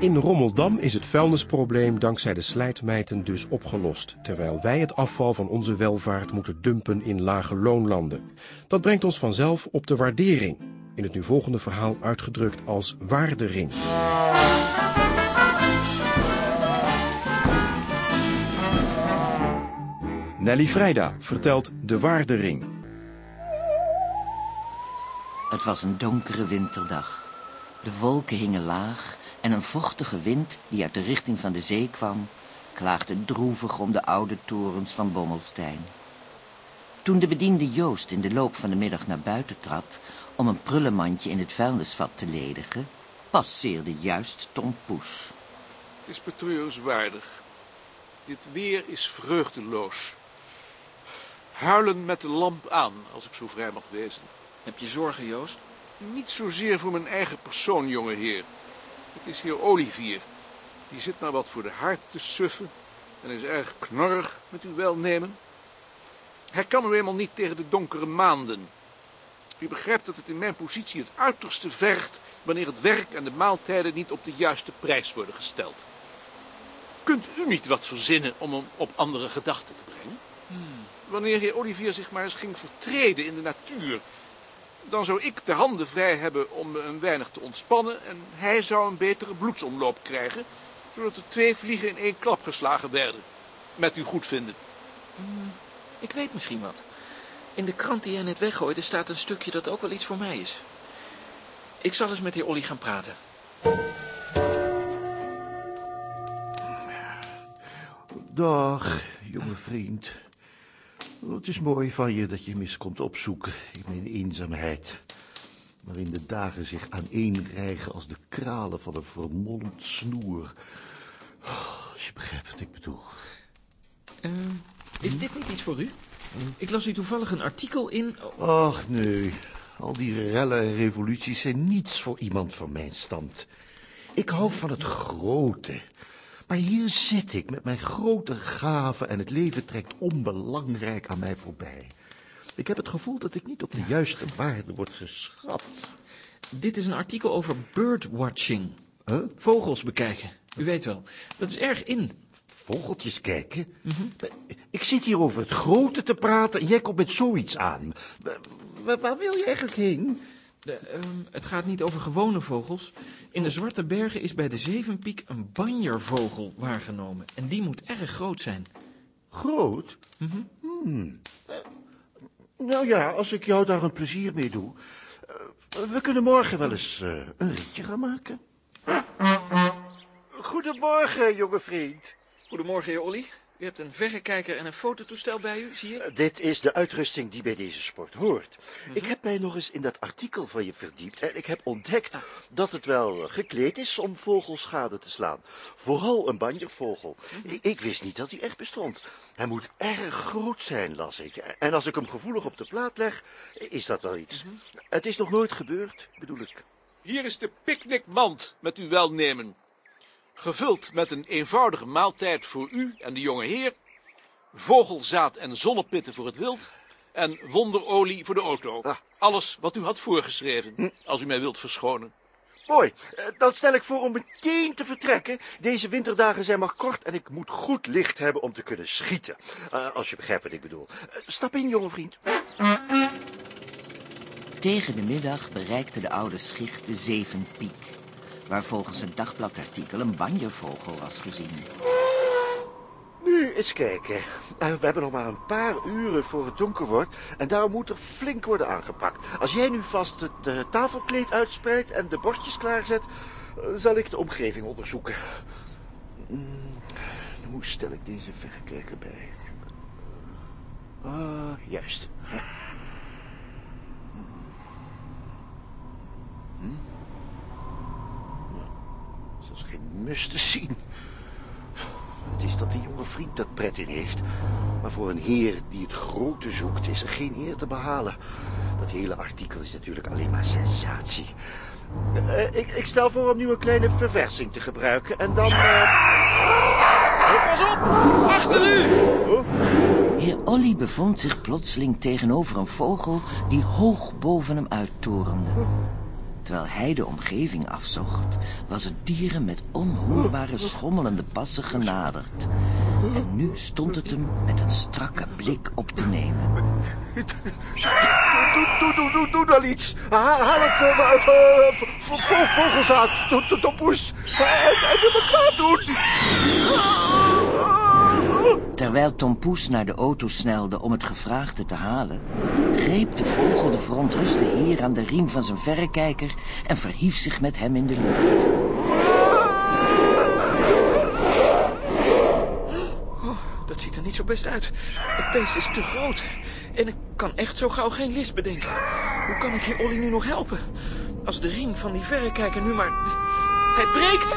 In Rommeldam is het vuilnisprobleem dankzij de slijtmijten dus opgelost, terwijl wij het afval van onze welvaart moeten dumpen in lage loonlanden. Dat brengt ons vanzelf op de waardering, in het nu volgende verhaal uitgedrukt als waardering. Nelly Vrijda vertelt de waardering. Het was een donkere winterdag. De wolken hingen laag en een vochtige wind die uit de richting van de zee kwam, klaagde droevig om de oude torens van Bommelstein. Toen de bediende Joost in de loop van de middag naar buiten trad om een prullenmandje in het vuilnisvat te ledigen, passeerde juist Tom Poes. Het is betreurenswaardig. Dit weer is vreugdeloos. Huilen met de lamp aan, als ik zo vrij mag wezen. Heb je zorgen, Joost? Niet zozeer voor mijn eigen persoon, jonge heer. Het is heer Olivier. Die zit maar wat voor de haard te suffen en is erg knorrig met uw welnemen. Hij kan nu eenmaal niet tegen de donkere maanden. U begrijpt dat het in mijn positie het uiterste vergt wanneer het werk en de maaltijden niet op de juiste prijs worden gesteld. Kunt u niet wat verzinnen om hem op andere gedachten te brengen? Wanneer heer Olivier zich maar eens ging vertreden in de natuur, dan zou ik de handen vrij hebben om me een weinig te ontspannen en hij zou een betere bloedsomloop krijgen, zodat er twee vliegen in één klap geslagen werden. Met uw goedvinden. Ik weet misschien wat. In de krant die jij net weggooide staat een stukje dat ook wel iets voor mij is. Ik zal eens met heer Olly gaan praten. Dag, jonge vriend. Het is mooi van je dat je eens komt opzoeken in mijn eenzaamheid. Waarin de dagen zich aaneenrijgen als de kralen van een vermolmd snoer. Als je begrijpt wat ik bedoel. Eh, is dit niet iets voor u? Ik las u toevallig een artikel in... Ach, nee. Al die rellen en revoluties zijn niets voor iemand van mijn stand. Ik hou van het grote. Maar hier zit ik met mijn grote gaven en het leven trekt onbelangrijk aan mij voorbij. Ik heb het gevoel dat ik niet op de juiste waarde word geschat. Dit is een artikel over birdwatching. Huh? Vogels bekijken. U weet wel, dat is erg in. Vogeltjes kijken? Ik zit hier over het grote te praten en jij komt met zoiets aan. Wa- wa- waar wil je eigenlijk heen? De, ehm, het gaat niet over gewone vogels. In de Zwarte Bergen is bij de Zevenpiek een banjervogel waargenomen. En die moet erg groot zijn. Groot? Hmm. Eh, Nou ja, als ik jou daar een plezier mee doe. eh, We kunnen morgen wel eens eh, een ritje gaan maken. Goedemorgen, jonge vriend. Goedemorgen, heer Olly. U hebt een verrekijker en een fototoestel bij u, zie je? Dit is de uitrusting die bij deze sport hoort. Ik heb mij nog eens in dat artikel van je verdiept en ik heb ontdekt dat het wel eh, gekleed is om vogels schade te slaan. Vooral een banjervogel. I- Ik wist niet dat hij echt bestond. Hij moet erg groot zijn, las ik. En als ik hem gevoelig op de plaat leg, is dat wel iets. Het is nog nooit gebeurd, bedoel ik. Hier is de picknickmand met uw welnemen. Gevuld met een eenvoudige maaltijd voor u en de jonge heer. Vogelzaad en zonnepitten voor het wild. En wonderolie voor de auto. Ah. Alles wat u had voorgeschreven, als u mij wilt verschonen. Mooi, Eh, dan stel ik voor om meteen te vertrekken. Deze winterdagen zijn maar kort en ik moet goed licht hebben om te kunnen schieten. Eh, als je begrijpt wat ik bedoel. Eh, stap in, jonge vriend. Tegen de middag bereikte de oude schicht de Zevenpiek, waar volgens een dagbladartikel een banjervogel was gezien. Nu eens kijken. Eh, we hebben nog maar een paar uren voor het donker wordt en daarom moet er flink worden aangepakt. Als jij nu vast het eh, tafelkleed uitspreidt en de bordjes klaarzet, eh, zal ik de omgeving onderzoeken. Mm, hoe stel ik deze verrekijker bij? Ah, juist. Ja. Hm? Ja, Zelfs geen mus te zien. Het is dat die jonge vriend dat pret in heeft. Maar voor een heer die het grote zoekt, is er geen eer te behalen. Dat hele artikel is natuurlijk alleen maar sensatie. Eh, ik, ik stel voor om nu een kleine verversing te gebruiken en dan... eh, Pas op! Achter u! oh, Heer Olly bevond zich plotseling tegenover een vogel die hoog boven hem uittorende. Terwijl hij de omgeving afzocht, was het dieren met onhoorbare schommelende passen genaderd. En nu stond het hem met een strakke blik op te nemen. Doe, doe, doe, doe, doe dan iets. Haal, het uh, vo- vo- vogelzaad, to- tompoes. Hij hij wil me kwaad doen. Terwijl Tom Poes naar de auto snelde om het gevraagde te halen... greep de vogel de verontruste heer aan de riem van zijn verrekijker... en verhief zich met hem in de lucht. Dat ziet er niet zo best uit. Het beest is te groot. En ik kan echt zo gauw geen list bedenken. Hoe kan ik hier Olly nu nog helpen? Als de riem van die verrekijker nu maar... Hij breekt!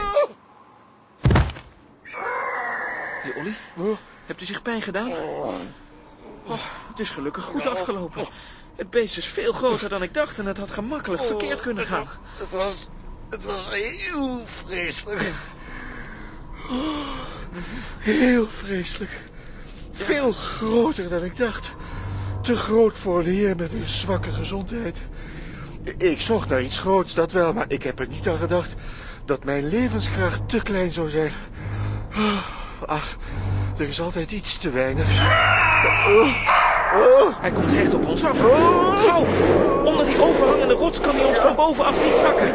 Hey Olly, hebt u zich pijn gedaan? Oh, het is gelukkig goed afgelopen. Het beest is veel groter dan ik dacht en het had gemakkelijk verkeerd kunnen gaan. Het was, het was heel vreselijk. Heel vreselijk. Veel groter dan ik dacht. Te groot voor een heer met een zwakke gezondheid. Ik zocht naar iets groots, dat wel, maar ik heb er niet aan gedacht dat mijn levenskracht te klein zou zijn. Ach, er is altijd iets te weinig. Hij komt recht op ons af. Gauw! Onder die overhangende rots kan hij ons van bovenaf niet pakken.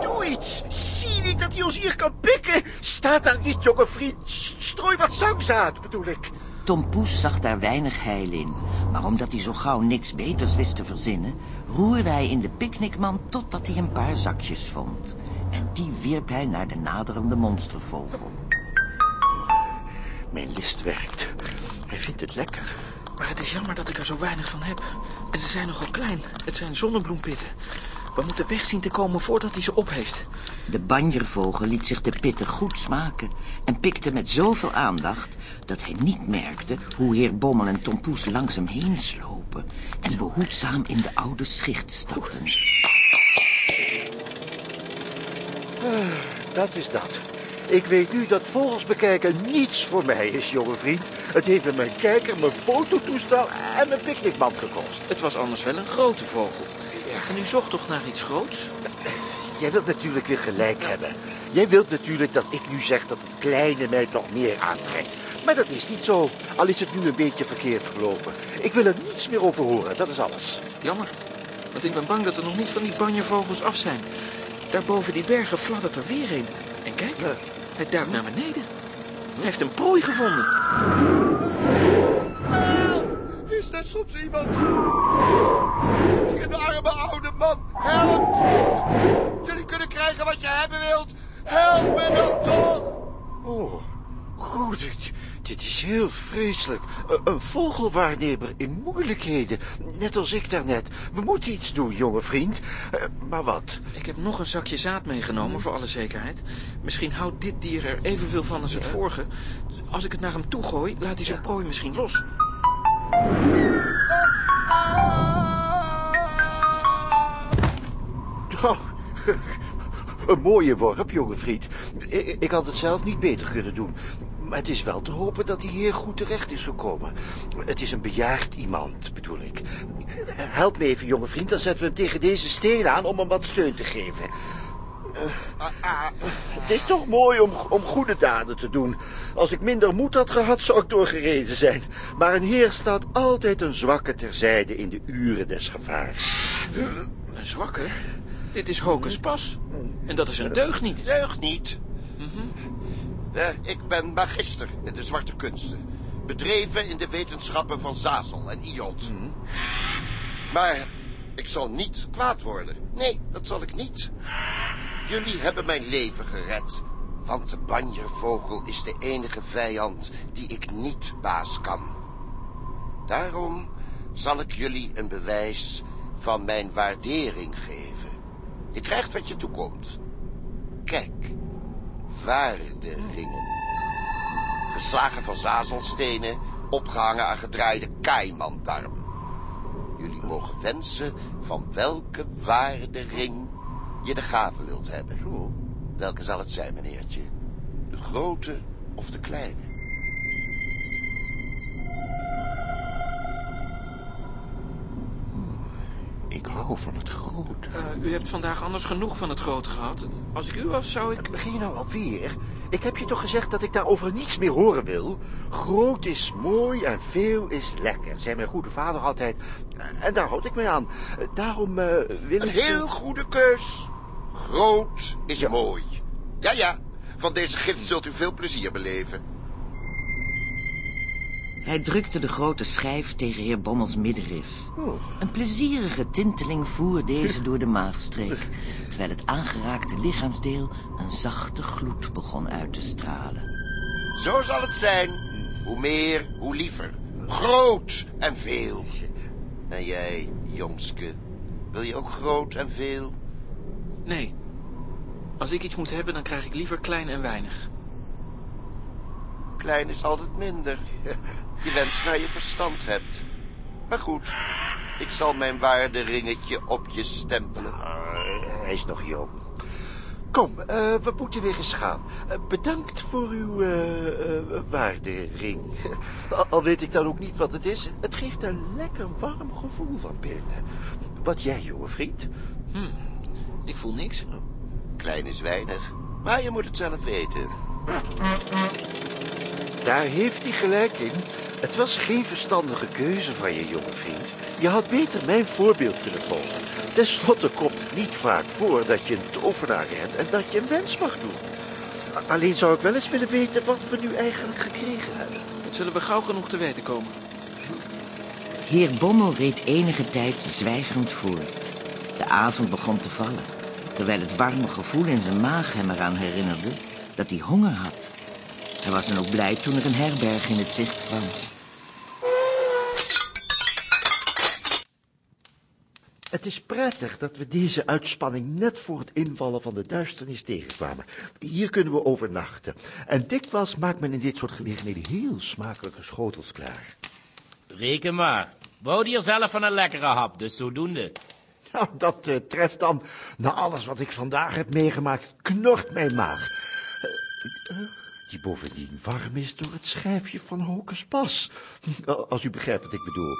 Doe iets! Zie je niet dat hij ons hier kan pikken? Sta daar niet, jonge vriend. Strooi wat zangzaad, bedoel ik. Tom Poes zag daar weinig heil in. Maar omdat hij zo gauw niks beters wist te verzinnen... roerde hij in de picknickmand totdat hij een paar zakjes vond. En die wierp hij naar de naderende monstervogel. Mijn list werkt. Hij vindt het lekker. Maar het is jammer dat ik er zo weinig van heb. En ze zijn nogal klein. Het zijn zonnebloempitten. We moeten weg zien te komen voordat hij ze opheeft. De banjervogel liet zich de pitten goed smaken... en pikte met zoveel aandacht dat hij niet merkte... hoe heer Bommel en Tom Poes langs hem heen slopen... en behoedzaam in de oude schicht stapten. Dat is dat. Ik weet nu dat vogels bekijken niets voor mij is, jonge vriend. Het heeft me mijn kijker, mijn fototoestel en mijn picknickmand gekost. Het was anders wel een grote vogel. En u zocht toch naar iets groots? Jij wilt natuurlijk weer gelijk hebben. Jij wilt natuurlijk dat ik nu zeg dat het kleine mij toch meer aantrekt. Maar dat is niet zo, al is het nu een beetje verkeerd gelopen. Ik wil er niets meer over horen, dat is alles. Jammer. Want ik ben bang dat er nog niet van die banjervogels af zijn. Daar boven die bergen fladdert er weer een. En kijk, Ja. Hij duikt naar beneden. Hij heeft een prooi gevonden. Is er soms iemand? Een arme oude man, help! Jullie kunnen krijgen wat je hebben wilt. Help me dan toch! Oh, oh dit, is heel vreselijk. Een, vogelwaarnemer in moeilijkheden. Net als ik daarnet. We moeten iets doen, jonge vriend. Eh, maar wat? Ik heb nog een zakje zaad meegenomen voor alle zekerheid. Misschien houdt dit dier er evenveel van als het vorige. Als ik het naar hem toe gooi, laat hij zijn prooi misschien los. Oh, een mooie worp, jonge vriend. Ik had het zelf niet beter kunnen doen. Maar het is wel te hopen dat hij hier goed terecht is gekomen. Het is een bejaard iemand, bedoel ik. Help me even, jonge vriend, dan zetten we hem tegen deze steen aan om hem wat steun te geven. Eh, het is toch mooi om, om goede daden te doen. Als ik minder moed had gehad, zou ik doorgereden zijn. Maar een heer staat altijd een zwakke terzijde in de uren des gevaars. Een zwakke? Dit is Hocus Pas. En dat is een deugd niet. Deugd niet. Ik ben magister in de zwarte kunsten. Bedreven in de wetenschappen van Zazel en Iot. Maar ik zal niet kwaad worden. Nee, dat zal ik niet. Jullie hebben mijn leven gered. Want de banjervogel is de enige vijand die ik niet baas kan. Daarom zal ik jullie een bewijs van mijn waardering geven. Je krijgt wat je toekomt. Kijk, waarderingen. Geslagen van zazelstenen, opgehangen aan gedraaide kaimandarm. Jullie mogen wensen van welke waardering je de gave wilt hebben. Welke zal het zijn, meneertje? De grote of de kleine? Ik hou van het grote. Eh, u hebt vandaag anders genoeg van het grote gehad. Als ik u was, zou ik... Begin je nou alweer? Ik heb je toch gezegd dat ik daarover niets meer horen wil? Groot is mooi en veel is lekker, zei mijn goede vader altijd. En daar houd ik mij aan. Daarom eh, wil Een ik... heel goede keus. Groot is mooi. Ja, ja. Van deze gift zult u veel plezier beleven. Hij drukte de grote schijf tegen heer Bommels middenrif. Oh. Een plezierige tinteling voer deze door de maagstreek... terwijl het aangeraakte lichaamsdeel een zachte gloed begon uit te stralen. Zo zal het zijn. Hoe meer, hoe liever. Groot en veel. En jij, jongske, wil je ook groot en veel? Nee. Als ik iets moet hebben, dan krijg ik liever klein en weinig. Klein is altijd minder. Je wens naar je verstand hebt. Maar goed, ik zal mijn waarde ringetje op je stempelen. Ah, hij is nog jong. Kom, eh, we moeten weer eens gaan. Eh, bedankt voor uw eh, eh, waardering. Al- Al weet ik dan ook niet wat het is. Het geeft een lekker warm gevoel van binnen. Wat jij, jonge vriend? Ik voel niks. Klein is weinig, maar je moet het zelf weten. Daar heeft hij gelijk in. Het was geen verstandige keuze van je, jonge vriend. Je had beter mijn voorbeeld kunnen volgen. Ten slotte komt het niet vaak voor dat je een tovenaar redt en dat je een wens mag doen. Alleen zou ik wel eens willen weten wat we nu eigenlijk gekregen hebben. Dat zullen we gauw genoeg te weten komen. Heer Bommel reed enige tijd zwijgend voort. De avond begon te vallen, terwijl het warme gevoel in zijn maag hem eraan herinnerde dat hij honger had. Hij was dan ook blij toen er een herberg in het zicht kwam. Het is prettig dat we deze uitspanning net voor het invallen van de duisternis tegenkwamen. Hier kunnen we overnachten. En dikwijls maakt men in dit soort gelegenheden heel smakelijke schotels klaar. Reken maar. Wou hier zelf van een lekkere hap, dus zodoende. Nou, dat eh, treft dan, na alles wat ik vandaag heb meegemaakt, knort mijn maag. Eh, eh, die bovendien warm is door het schijfje van Hocus Pas. Als u begrijpt wat ik bedoel.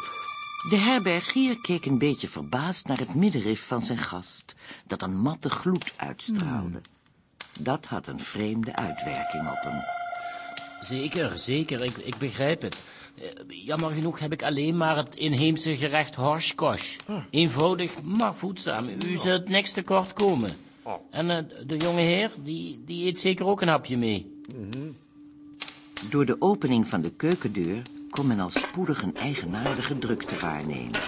De herbergier keek een beetje verbaasd naar het middenrif van zijn gast, dat een matte gloed uitstraalde. Dat had een vreemde uitwerking op hem. Zeker, zeker, ik, ik begrijp het. Eh, Jammer genoeg heb ik alleen maar het inheemse gerecht horskosh. Eenvoudig, maar voedzaam. U zult niks tekort komen. En eh, de jonge heer, die, die eet zeker ook een hapje mee. Door de opening van de keukendeur kon men al spoedig een eigenaardige drukte waarnemen.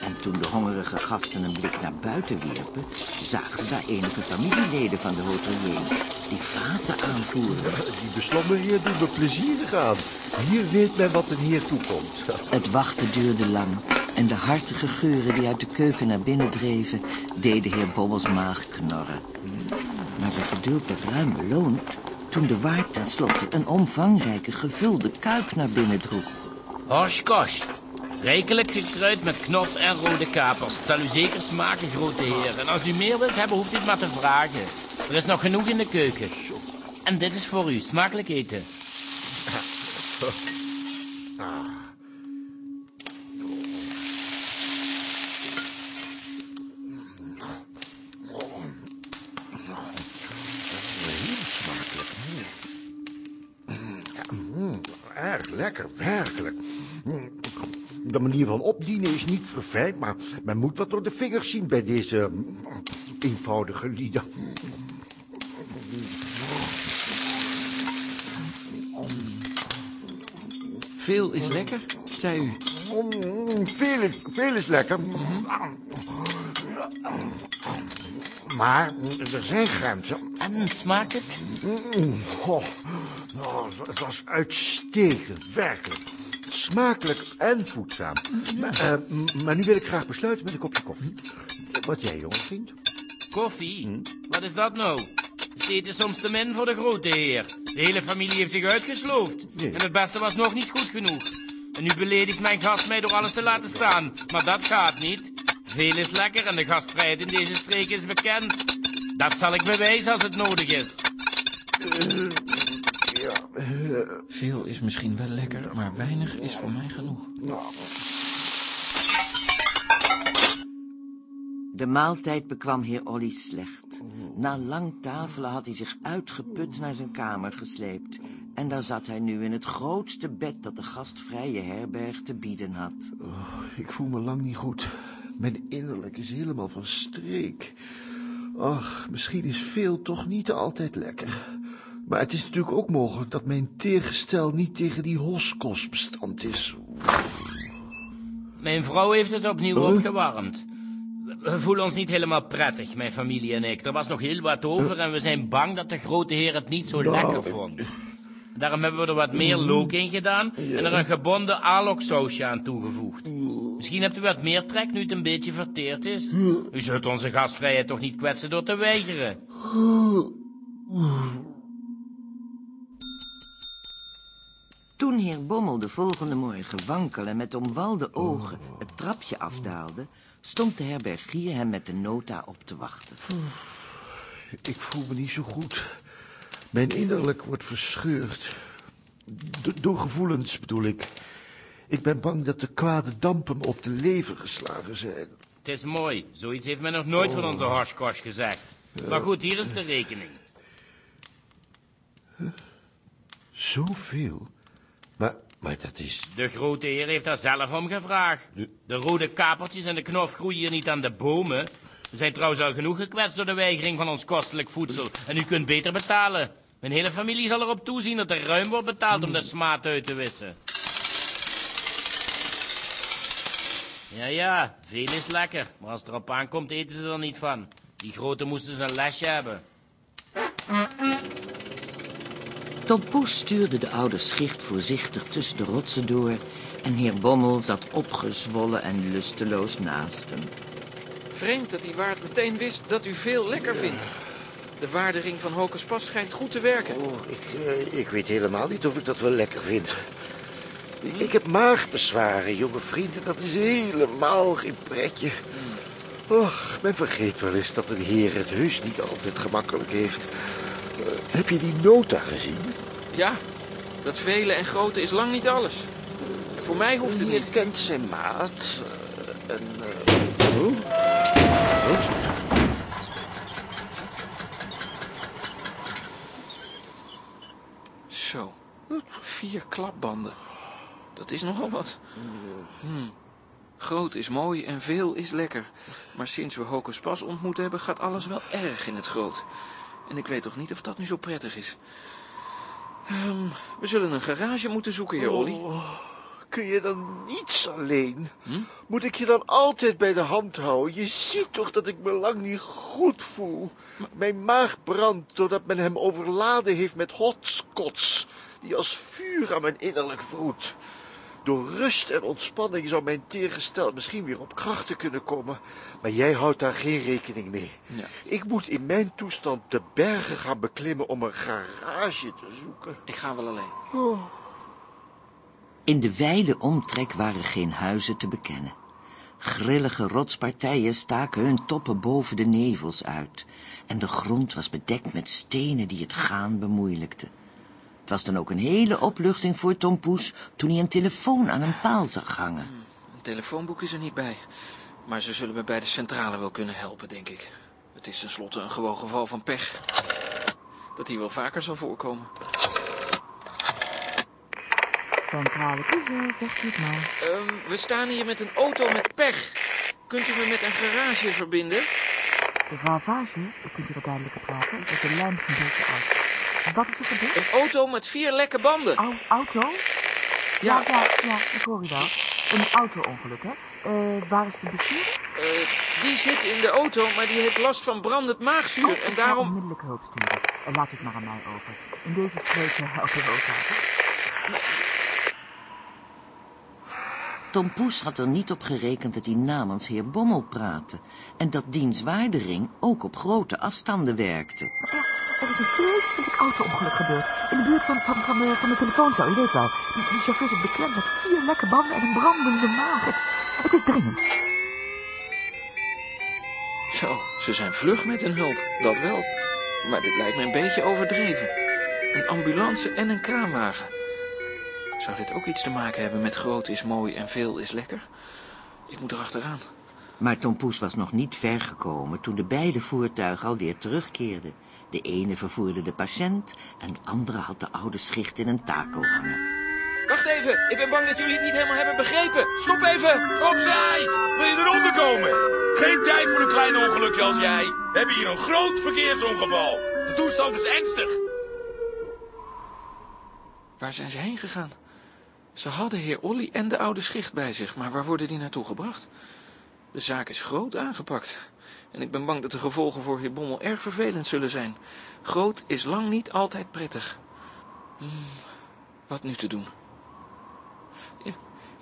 En toen de hongerige gasten een blik naar buiten wierpen, zagen ze daar enige familieleden van de hotelier die vaten aanvoerden. Die beslommen heer doet me plezierig aan. Hier weet men wat een heer toekomt. Het wachten duurde lang en de hartige geuren die uit de keuken naar binnen dreven, deden heer Bommels maag knorren. Maar zijn geduld werd ruim beloond toen de waard tenslotte een omvangrijke gevulde kuip naar binnen droeg. Horskosh. Rijkelijk gekruid met knof en rode kapers. Het zal u zeker smaken, grote heer. En als u meer wilt hebben, hoeft u het maar te vragen. Er is nog genoeg in de keuken. En dit is voor u. Smakelijk eten. Heel lekker, werkelijk. De manier van opdienen is niet verfijnd, maar men moet wat door de vingers zien bij deze mm, eenvoudige lieden. Veel is lekker, zei u. Veel is, veel is lekker. Maar er zijn grenzen. En smaakt het? Oh, oh, het was uitstekend, werkelijk. Smakelijk en voedzaam. Maar, eh, maar nu wil ik graag besluiten met een kopje koffie. Wat jij, jonge vriend? Koffie? Wat is dat nou? Het eten soms te min voor de grote heer. De hele familie heeft zich uitgesloofd. Nee. En het beste was nog niet goed genoeg. En nu beledigt mijn gast mij door alles te laten staan. Maar dat gaat niet. Veel is lekker en de gastvrijheid in deze streek is bekend. Dat zal ik bewijzen als het nodig is. Veel is misschien wel lekker, maar weinig is voor mij genoeg. De maaltijd bekwam heer Olly slecht. Na lang tafelen had hij zich uitgeput naar zijn kamer gesleept. En daar zat hij nu in het grootste bed dat de gastvrije herberg te bieden had. Ik voel me lang niet goed. Mijn innerlijk is helemaal van streek. Ach, misschien is veel toch niet altijd lekker. Maar het is natuurlijk ook mogelijk dat mijn teergestel niet tegen die hoskos bestand is. Mijn vrouw heeft het opnieuw opgewarmd. We voelen ons niet helemaal prettig, mijn familie en ik. Er was nog heel wat over en we zijn bang dat de grote heer het niet zo lekker vond. Daarom hebben we er wat meer look in gedaan en er een gebonden aloksausje aan toegevoegd. Misschien hebt u wat meer trek nu het een beetje verteerd is. U zult onze gastvrijheid toch niet kwetsen door te weigeren. Toen heer Bommel de volgende morgen wankel en met omwalde ogen het trapje afdaalde, stond de herbergier hem met de nota op te wachten. Ik voel me niet zo goed. Mijn innerlijk wordt verscheurd. Do- door gevoelens bedoel ik. Ik ben bang dat de kwade dampen me op de lever geslagen zijn. Het is mooi. Zoiets heeft men nog nooit van onze Horskosh gezegd. Maar goed, hier is de rekening. Zoveel? Maar, dat is... De grote heer heeft daar zelf om gevraagd. De rode kapertjes en de knof groeien hier niet aan de bomen. We zijn trouwens al genoeg gekwetst door de weigering van ons kostelijk voedsel. En u kunt beter betalen. Mijn hele familie zal erop toezien dat er ruim wordt betaald om de smaad uit te wissen. Ja, ja, veel is lekker. Maar als het erop aankomt, eten ze er niet van. Die grote moesten zijn lesje hebben. Tom Poes stuurde de oude schicht voorzichtig tussen de rotsen door... en heer Bommel zat opgezwollen en lusteloos naast hem. Vreemd dat die waard meteen wist dat u veel lekker vindt. De waardering van Hokuspas schijnt goed te werken. Oh, ik, eh, ik weet helemaal niet of ik dat wel lekker vind. Ik heb maagbezwaren, jonge vrienden. Dat is helemaal geen pretje. Och, men vergeet wel eens dat een heer het heus niet altijd gemakkelijk heeft. Eh, heb je die nota gezien? Ja, dat vele en grote is lang niet alles. En voor mij hoeft het niet. kent zijn maat. eh, en, eh, oh? Wat? Zo, vier klapbanden. Dat is nogal wat. Hmm. Groot is mooi en veel is lekker. Maar sinds we Hocus Pas ontmoet hebben, gaat alles wel erg in het groot. En ik weet toch niet of dat nu zo prettig is. Ehm, we zullen een garage moeten zoeken, heer Olly. Oh, kun je dan niets alleen? Moet ik je dan altijd bij de hand houden? Je ziet toch dat ik me lang niet goed voel. Mijn maag brandt doordat men hem overladen heeft met hotspots... die als vuur aan mijn innerlijk vroet. Door rust en ontspanning zou mijn teergestel misschien weer op krachten kunnen komen. Maar jij houdt daar geen rekening mee. Ja. Ik moet in mijn toestand de bergen gaan beklimmen om een garage te zoeken. Ik ga wel alleen. In de wijde omtrek waren geen huizen te bekennen. Grillige rotspartijen staken hun toppen boven de nevels uit. En de grond was bedekt met stenen die het gaan bemoeilijkten. Het was dan ook een hele opluchting voor Tom Poes toen hij een telefoon aan een paal zag hangen. Een telefoonboek is er niet bij. Maar ze zullen me bij de centrale wel kunnen helpen, denk ik. Het is tenslotte een gewoon geval van pech. Dat hier wel vaker zal voorkomen. Centrale kiezer, zegt u het maar. Ehm, we staan hier met een auto met pech. Kunt u me met een garage verbinden? De ravage, u kunt u wat duidelijker praten, is de lijn een beetje uit. Wat is er gebeurd? Een auto met vier lekke banden. Au auto? Ja. ja, ja, ja, ik hoor u wel. Een auto-ongeluk, hè? Eh, waar is de bestuurder? Eh, die zit in de auto, maar die heeft last van brandend maagzuur. Oh, en daarom... onmiddellijk hulp sturen. En laat het maar aan mij over. In deze streek eh, helpen we elkaar. Tom Poes had er niet op gerekend dat hij namens heer Bommel praatte... en dat diens waardering ook op grote afstanden werkte. Er is een vreselijk auto-ongeluk gebeurd. In de buurt van, van, van, de, van de telefoonzaal, u weet wel. Die, chauffeur zit beklemd met vier lekke banden en een brandende maag. Het, het is dringend. Zo, ze zijn vlug met hun hulp. Dat wel. Maar dit lijkt me een beetje overdreven. Een ambulance en een kraanwagen. Zou dit ook iets te maken hebben met groot is mooi en veel is lekker? Ik moet er achteraan. Maar Tom Poes was nog niet ver gekomen toen de beide voertuigen alweer terugkeerden. De ene vervoerde de patiënt en de andere had de oude schicht in een takel hangen. Wacht even, ik ben bang dat jullie het niet helemaal hebben begrepen. Stop even! Opzij! Wil je eronder komen? Geen tijd voor een klein ongelukje als jij. We hebben hier een groot verkeersongeval. De toestand is ernstig. Waar zijn ze heen gegaan? Ze hadden heer Olly en de oude schicht bij zich, maar waar worden die naartoe gebracht? De zaak is groot aangepakt. En ik ben bang dat de gevolgen voor heer Bommel erg vervelend zullen zijn. Groot is lang niet altijd prettig. Hmm, wat nu te doen?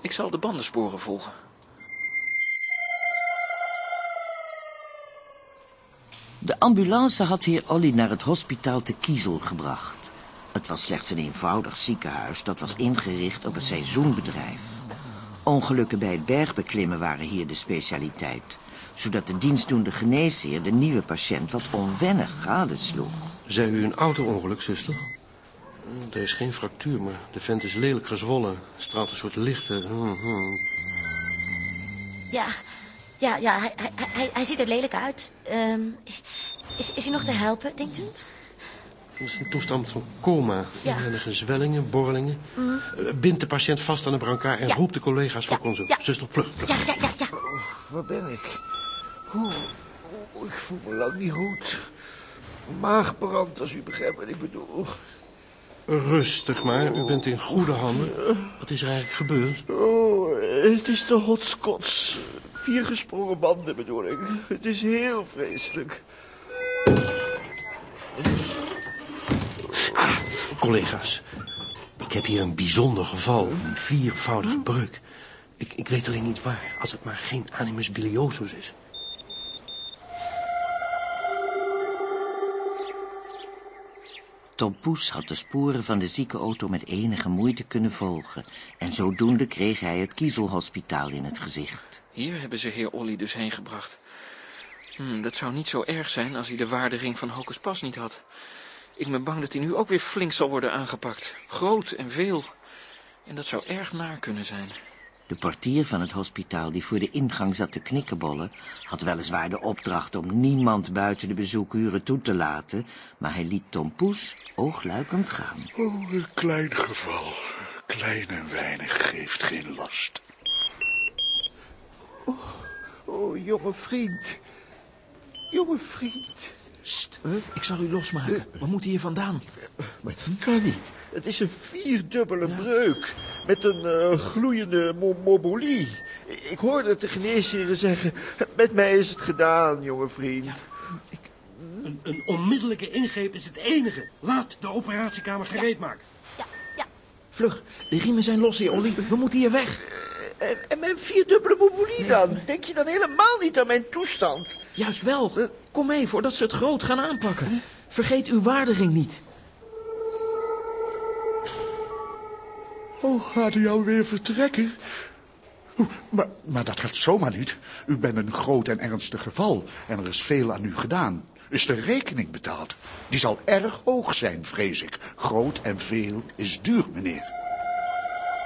Ik zal de bandensporen volgen. De ambulance had heer Olly naar het hospitaal te Kiezel gebracht. Het was slechts een eenvoudig ziekenhuis dat was ingericht op een seizoenbedrijf. Ongelukken bij het bergbeklimmen waren hier de specialiteit, zodat de dienstdoende geneesheer de nieuwe patiënt wat onwennig gadesloeg. Zei u een auto-ongeluk, zuster? Er is geen fractuur, maar de vent is lelijk gezwollen. Straalt een soort lichte... hmm, hmm. Ja, ja, ja, hij, hij, hij, hij ziet er lelijk uit. Ehm, is, is hij nog te helpen, denkt u? Dat is een toestand van coma. Ja. Inwendige zwellingen, borrelingen. Eh, Bind de patiënt vast aan de brancard en Ja. roep de collega's voor Ja, consult. ja. Zuster, vlug, vlug. Ja, ja, ja, ja. Waar ben ik? Oeh, oeh, ik voel me lang niet goed. Maagbrand, als u begrijpt wat ik bedoel. Rustig maar, u bent in goede handen. Wat is er eigenlijk gebeurd? Oh, het is de hotscots. Vier gesprongen banden bedoel ik. Het is heel vreselijk. Collega's, ik heb hier een bijzonder geval. Een viervoudige breuk. Ik, ik weet alleen niet waar, als het maar geen animus biliosus is. Tom Poes had de sporen van de ziekenauto met enige moeite kunnen volgen. En zodoende kreeg hij het Kiezelhospitaal in het gezicht. Hier hebben ze heer Olly dus heen gebracht. Hmm, dat zou niet zo erg zijn als hij de waardering van Hocus Pas niet had. Ik ben bang dat hij nu ook weer flink zal worden aangepakt. Groot en veel. En dat zou erg naar kunnen zijn. De portier van het hospitaal die voor de ingang zat te knikkenbollen... had weliswaar de opdracht om niemand buiten de bezoekuren toe te laten... maar hij liet Tom Poes oogluikend gaan. Oh, een klein geval. Klein en weinig geeft geen last. Oh, jonge vriend. Jonge vriend. Sst, ik zal u losmaken. We moeten hier vandaan. Maar dat kan niet. Het is een vierdubbele breuk. Met een eh, gloeiende mo- mobolie. Ik hoorde de geneesheren zeggen... Met mij is het gedaan, jonge vriend. Een, een onmiddellijke ingreep is het enige. Laat de operatiekamer gereed maken. Vlug, de riemen zijn los, heer Olly. We moeten hier weg. En, en mijn vierdubbele mobolie dan? Denk je dan helemaal niet aan mijn toestand? Juist wel. Kom mee voordat ze het groot gaan aanpakken. Vergeet uw waardering niet. Oh, gaat u alweer vertrekken? Oeh, maar, maar dat gaat zomaar niet. U bent een groot en ernstig geval en er is veel aan u gedaan. Is de rekening betaald? Die zal erg hoog zijn, vrees ik. Groot en veel is duur, meneer.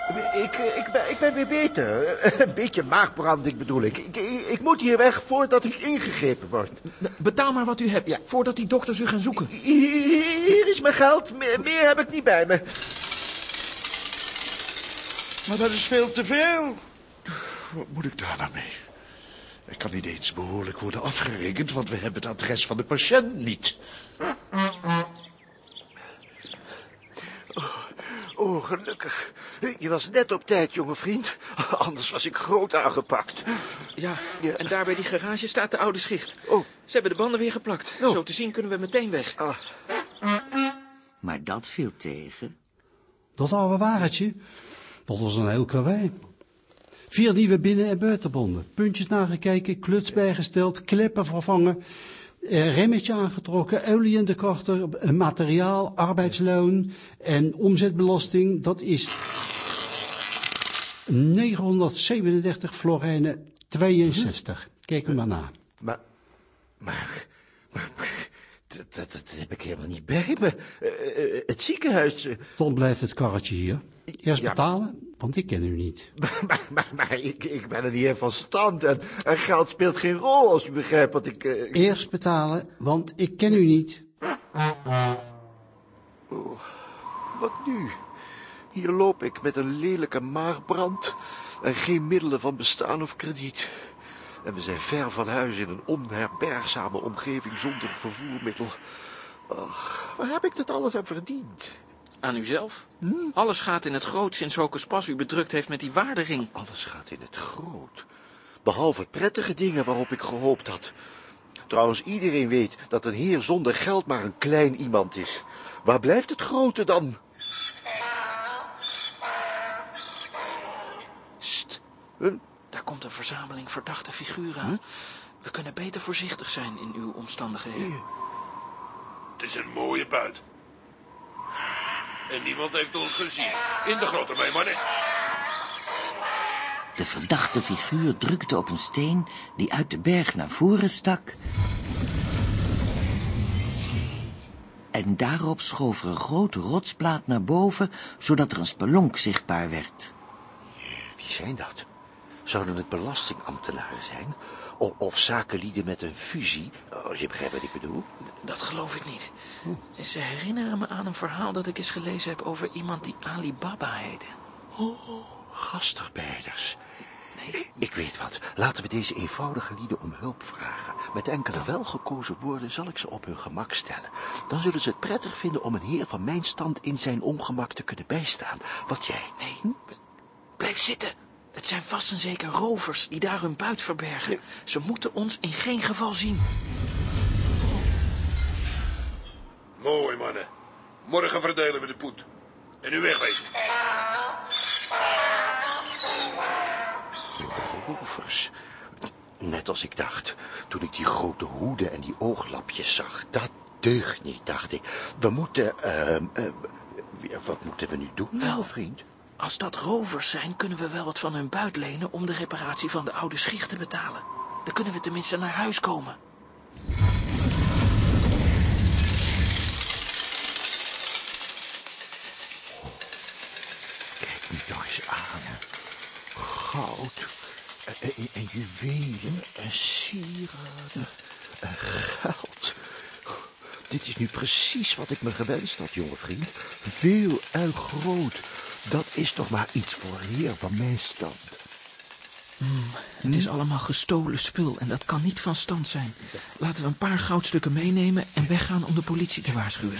Ik, eh, ik, ben, ik ben weer beter. Een beetje maagbranding bedoel ik. Ik, ik. ik moet hier weg voordat ik ingegrepen word. Betaal maar wat u hebt, voordat die dokters u gaan zoeken. Hier, hier is mijn geld. Meer, meer heb ik niet bij me. Maar dat is veel te veel. Wat moet ik daar nou mee? Ik kan niet eens behoorlijk worden afgerekend, want we hebben het adres van de patiënt niet. Oh, gelukkig. Je was net op tijd, jonge vriend. Anders was ik groot aangepakt. Ja, en daar bij die garage staat de oude schicht. Oh. Ze hebben de banden weer geplakt. Zo te zien kunnen we meteen weg. Maar dat viel tegen. Dat oude wagentje, dat was een heel karwei. Vier nieuwe binnen- en buitenbonden. Puntjes nagekeken, kluts bijgesteld, kleppen vervangen. Eh, Remmetje aangetrokken, olie in de korter, eh, materiaal, arbeidsloon en omzetbelasting. Dat is 937 florijnen 62. Kijk hem maar na. Maar, maar, maar dat, dat, dat heb ik helemaal niet bij me. Eh, het ziekenhuis... Dan blijft het karretje hier. Eerst Ja. betalen, want ik ken u niet. Maar, maar, maar ik, ik ben er niet in van stand en, en geld speelt geen rol, als u begrijpt wat ik... eh, Eerst betalen, want ik ken u niet. Oh, wat nu? Hier loop ik met een lelijke maagbrand en geen middelen van bestaan of krediet. En we zijn ver van huis in een onherbergzame omgeving zonder vervoermiddel. Ach, waar heb ik dit alles aan verdiend? Aan uzelf? Alles gaat in het groot sinds Hocus Pas u bedrukt heeft met die waardering. Alles gaat in het groot. Behalve prettige dingen waarop ik gehoopt had. Trouwens, iedereen weet dat een heer zonder geld maar een klein iemand is. Waar blijft het grote dan? Sst. Daar komt een verzameling verdachte figuren aan. We kunnen beter voorzichtig zijn in uw omstandigheden. Het is een mooie buit. En niemand heeft ons gezien. In de grotte mee, mannen. De verdachte figuur drukte op een steen die uit de berg naar voren stak. En daarop schoof er een grote rotsplaat naar boven, zodat er een spelonk zichtbaar werd. Wie zijn dat? Zouden het belastingambtenaren zijn? Of, of zakenlieden met een fusie? Als je begrijpt wat ik bedoel. Dat geloof ik niet. Ze herinneren me aan een verhaal dat ik eens gelezen heb over iemand die Ali Baba heette. Oh, gastarbeiders. Nee. Ik weet wat. Laten we deze eenvoudige lieden om hulp vragen. Met enkele welgekozen woorden zal ik ze op hun gemak stellen. Dan zullen ze het prettig vinden om een heer van mijn stand in zijn ongemak te kunnen bijstaan. Wat jij? Nee, blijf zitten. Het zijn vast en zeker rovers die daar hun buit verbergen. Ze moeten ons in geen geval zien. Mooi, mannen. Morgen verdelen we de poet. En nu wegwezen. Rovers. Net als ik dacht, toen ik die grote hoeden en die ooglapjes zag. Dat deugt niet, dacht ik. We moeten, ehm, eh, wat moeten we nu doen, wel, vriend? Als dat rovers zijn, kunnen we wel wat van hun buit lenen om de reparatie van de oude schicht te betalen. Dan kunnen we tenminste naar huis komen. Kijk me toch eens aan. Goud en, en, en juwelen en sieraden en geld. Dit is nu precies wat ik me gewenst had, jonge vriend. Veel en groot. Dat is toch maar iets voor heer van mijn stand. Het is allemaal gestolen spul en dat kan niet van stand zijn. Laten we een paar goudstukken meenemen en weggaan om de politie te waarschuwen.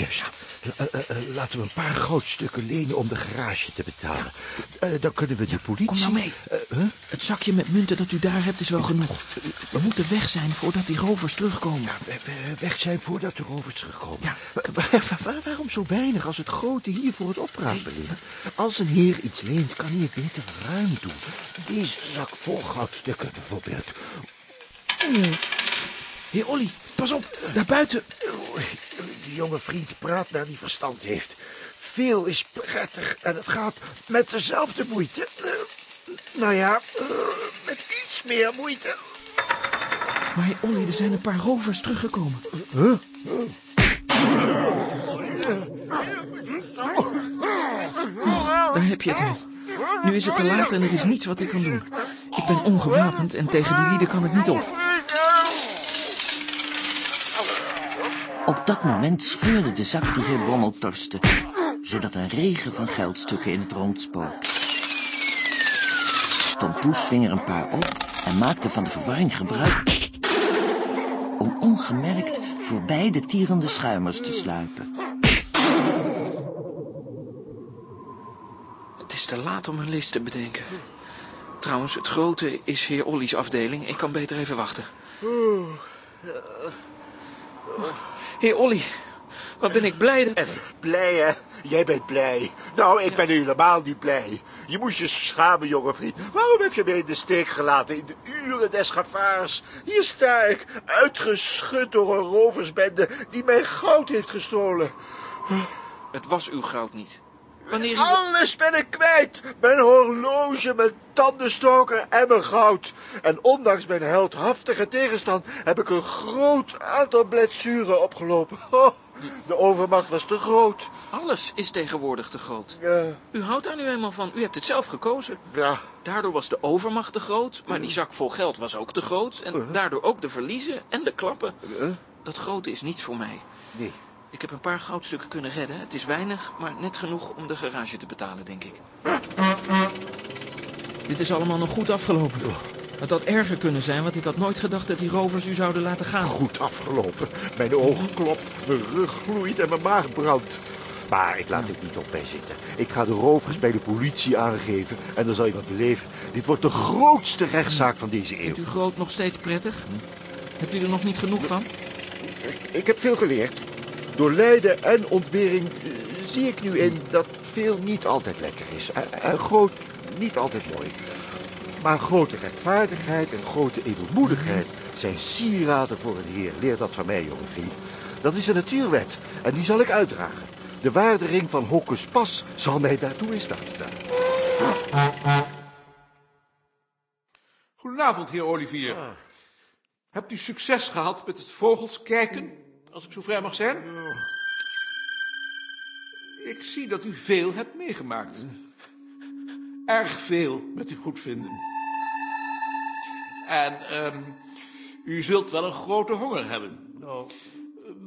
Eh, eh, laten we een paar goudstukken lenen om de garage te betalen. Eh, dan kunnen we de politie... Kom nou mee. Het zakje met munten dat u daar hebt is wel genoeg. We moeten weg zijn voordat die rovers terugkomen. we- weg zijn voordat de rovers terugkomen. Wa- waarom zo weinig als het grote hier voor het oprapen ligt? Als een heer iets leent, kan hij het beter ruim doen. Deze zak vol goudstukken bijvoorbeeld. Heer Olly, pas op, daar buiten. Die jonge vriend praat naar die verstand heeft. Veel is prettig en het gaat met dezelfde moeite. Eh, nou ja, eh, met iets meer moeite. Maar Olly, er zijn een paar rovers teruggekomen. Huh? Daar heb je het al. Nu is het te laat en er is niets wat ik kan doen. Ik ben ongewapend en tegen die lieden kan ik niet op. Op dat moment scheurde de zak die heer Brommel torste, zodat een regen van geldstukken in het rond spoot. Tom Poes ving er een paar op en maakte van de verwarring gebruik om ongemerkt voorbij de tierende schuimers te sluipen. Het is te laat om een list te bedenken. Trouwens, het grote is heer Olly's afdeling. Ik kan beter even wachten. Heer Olly, wat ben ik blij dat... Blij, hè? Jij bent blij. Nou, ik ben helemaal niet blij. Je moest je schamen, jonge vriend. Waarom heb je me in de steek gelaten in de uren des gevaars? Hier sta ik, uitgeschud door een roversbende die mijn goud heeft gestolen. Het was uw goud niet. Wanneer... Alles ben ik kwijt. Mijn horloge, mijn tandenstoker en mijn goud. En ondanks mijn heldhaftige tegenstand heb ik een groot aantal blessuren opgelopen. Oh, de overmacht was te groot. Alles is tegenwoordig te groot. Ja. U houdt daar nu eenmaal van. U hebt het zelf gekozen. Ja. Daardoor was de overmacht te groot, maar die zak vol geld was ook te groot. En daardoor ook de verliezen en de klappen. Dat grote is niets voor mij. Nee. Ik heb een paar goudstukken kunnen redden. Het is weinig, maar net genoeg om de garage te betalen, denk ik. Dit is allemaal nog goed afgelopen. Het had erger kunnen zijn, want ik had nooit gedacht dat die rovers u zouden laten gaan. Goed afgelopen. Mijn ogen klopt, mijn rug gloeit en mijn maag brandt. Maar ik laat dit niet op mij zitten. Ik ga de rovers bij de politie aangeven en dan zal je wat beleven. Dit wordt de grootste rechtszaak van deze eeuw. Vindt u groot nog steeds prettig? Hebt u er nog niet genoeg van? Ik, ik heb veel geleerd. Door lijden en ontbering eh, zie ik nu in dat veel niet altijd lekker is. En, en groot niet altijd mooi. Maar grote rechtvaardigheid en grote edelmoedigheid zijn sieraden voor een heer. Leer dat van mij, jonge vriend. Dat is een natuurwet en die zal ik uitdragen. De waardering van Hocus Pas zal mij daartoe in staat stellen. Goedenavond, heer Olivier. Hebt u succes gehad met het vogels kijken, als ik zo vrij mag zijn? Ik zie dat u veel hebt meegemaakt. Erg veel, met uw goedvinden. En ehm, u zult wel een grote honger hebben.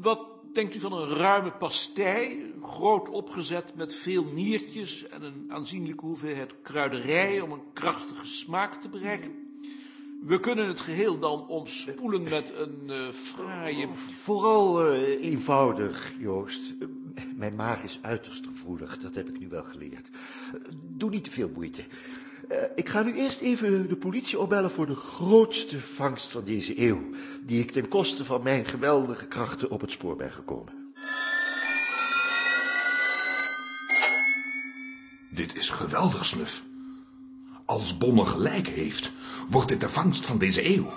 Wat denkt u van een ruime pastei, groot opgezet met veel niertjes en een aanzienlijke hoeveelheid kruiderij om een krachtige smaak te bereiken? We kunnen het geheel dan omspoelen met een eh fraaie... Vooral eh, eenvoudig, Joost. Mijn maag is uiterst gevoelig, dat heb ik nu wel geleerd. Doe niet te veel moeite. Eh, ik ga nu eerst even de politie opbellen voor de grootste vangst van deze eeuw, die ik ten koste van mijn geweldige krachten op het spoor ben gekomen. Dit is geweldig, Snuf. Als Bommel gelijk heeft, wordt dit de vangst van deze eeuw.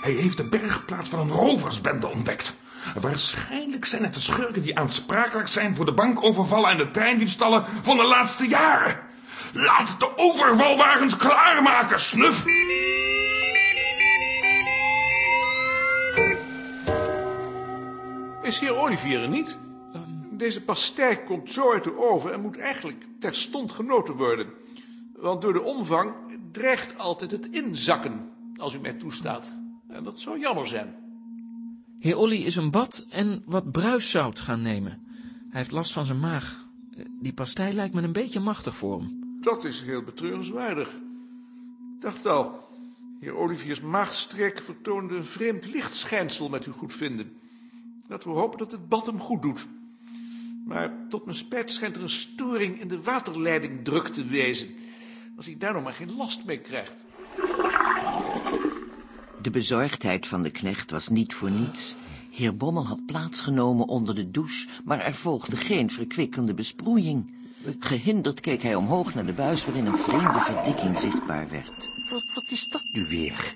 Hij heeft de bergplaats van een roversbende ontdekt. Waarschijnlijk zijn het de schurken die aansprakelijk zijn voor de bankovervallen en de treindiefstallen van de laatste jaren. Laat de overvalwagens klaarmaken, Snuf! Is heer Olivier er niet? Deze pastei komt zo uit de oven en moet eigenlijk terstond genoten worden. Want door de omvang dreigt altijd het inzakken, als u mij toestaat. En dat zou jammer zijn. Heer Olly is een bad en wat bruiszout gaan nemen. Hij heeft last van zijn maag. Eh, Die pastei lijkt me een beetje machtig voor hem. Dat is heel betreurenswaardig. Ik dacht al, heer Oliviers maagstreek vertoonde een vreemd lichtschijnsel met uw goedvinden. Laten we hopen dat het bad hem goed doet. Maar tot mijn spijt schijnt er een storing in de waterleiding druk te wezen. Als hij daar nog maar geen last mee krijgt. De bezorgdheid van de knecht was niet voor niets. Heer Bommel had plaatsgenomen onder de douche, maar er volgde geen verkwikkende besproeiing. Gehinderd keek hij omhoog naar de buis waarin een vreemde verdikking zichtbaar werd. Wat, wat is dat nu weer?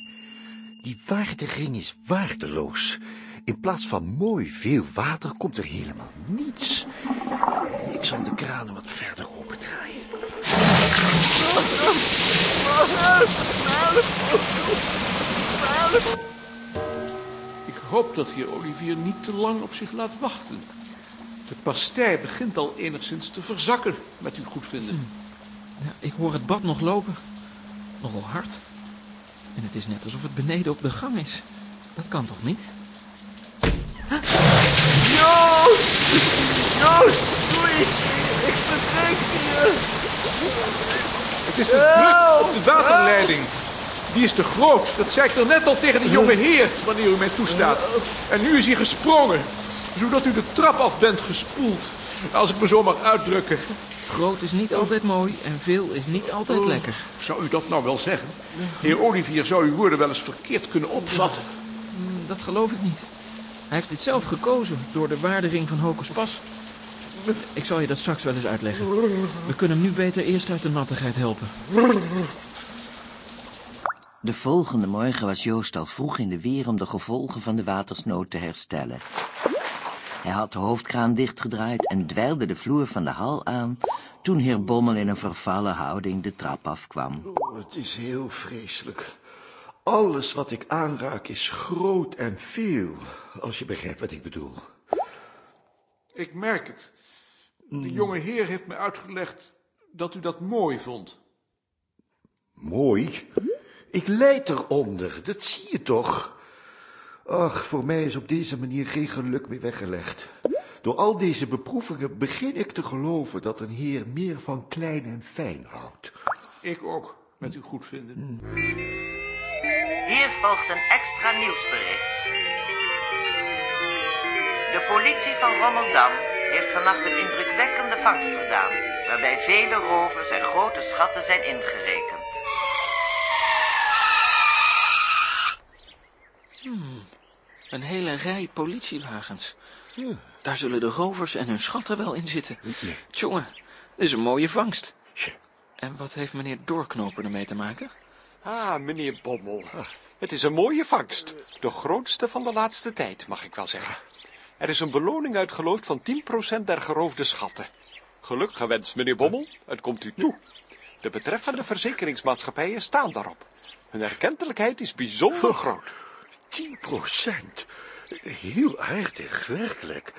Die waardering is waardeloos. In plaats van mooi veel water komt er helemaal niets. Ik zal de kranen wat verder opendraaien. Ik hoop dat heer Olivier niet te lang op zich laat wachten. De pastei begint al enigszins te verzakken met uw goedvinden. Ja, ik hoor het bad nog lopen. Nogal hard. En het is net alsof het beneden op de gang is. Dat kan toch niet? Joost! Joost, doe iets! Ik verdrink hier! Het is te druk op de waterleiding. Die is te groot. Dat zei ik er net al tegen de jonge heer, wanneer u mij toestaat. En nu is hij gesprongen, zodat u de trap af bent gespoeld. Als ik me zo mag uitdrukken. Groot is niet altijd mooi en veel is niet altijd lekker. Zou u dat nou wel zeggen? Heer Olivier zou uw woorden wel eens verkeerd kunnen opvatten. Hmm, Dat geloof ik niet. Hij heeft dit zelf gekozen door de waardering van Hocus Pas. Ik zal je dat straks wel eens uitleggen. We kunnen hem nu beter eerst uit de nattigheid helpen. De volgende morgen was Joost al vroeg in de weer om de gevolgen van de watersnood te herstellen. Hij had de hoofdkraan dichtgedraaid en dweilde de vloer van de hal aan... toen heer Bommel in een vervallen houding de trap afkwam. Oh, het is heel vreselijk. Alles wat ik aanraak is groot en veel, als je begrijpt wat ik bedoel. Ik merk het. De jonge heer heeft me uitgelegd dat u dat mooi vond. Mooi? Ik leid eronder, dat zie je toch? Ach, voor mij is op deze manier geen geluk meer weggelegd. Door al deze beproevingen begin ik te geloven dat een heer meer van klein en fijn houdt. Ik ook, met uw goedvinden. Hier volgt een extra nieuwsbericht. De politie van Rommeldam heeft vannacht een indrukwekkende vangst gedaan... waarbij vele rovers en grote schatten zijn ingerekend. Hmm, een hele rij politiewagens. Daar zullen de rovers en hun schatten wel in zitten. Tjonge, dit is een mooie vangst. En wat heeft meneer Doorknoper ermee te maken? Ah, meneer Bommel. Het is een mooie vangst. De grootste van de laatste tijd, mag ik wel zeggen. Er is een beloning uitgeloofd van 10% der geroofde schatten. Geluk gewenst, meneer Bommel. Het komt u toe. De betreffende verzekeringsmaatschappijen staan daarop. Hun erkentelijkheid is bijzonder groot. 10 procent? Heel aardig, werkelijk.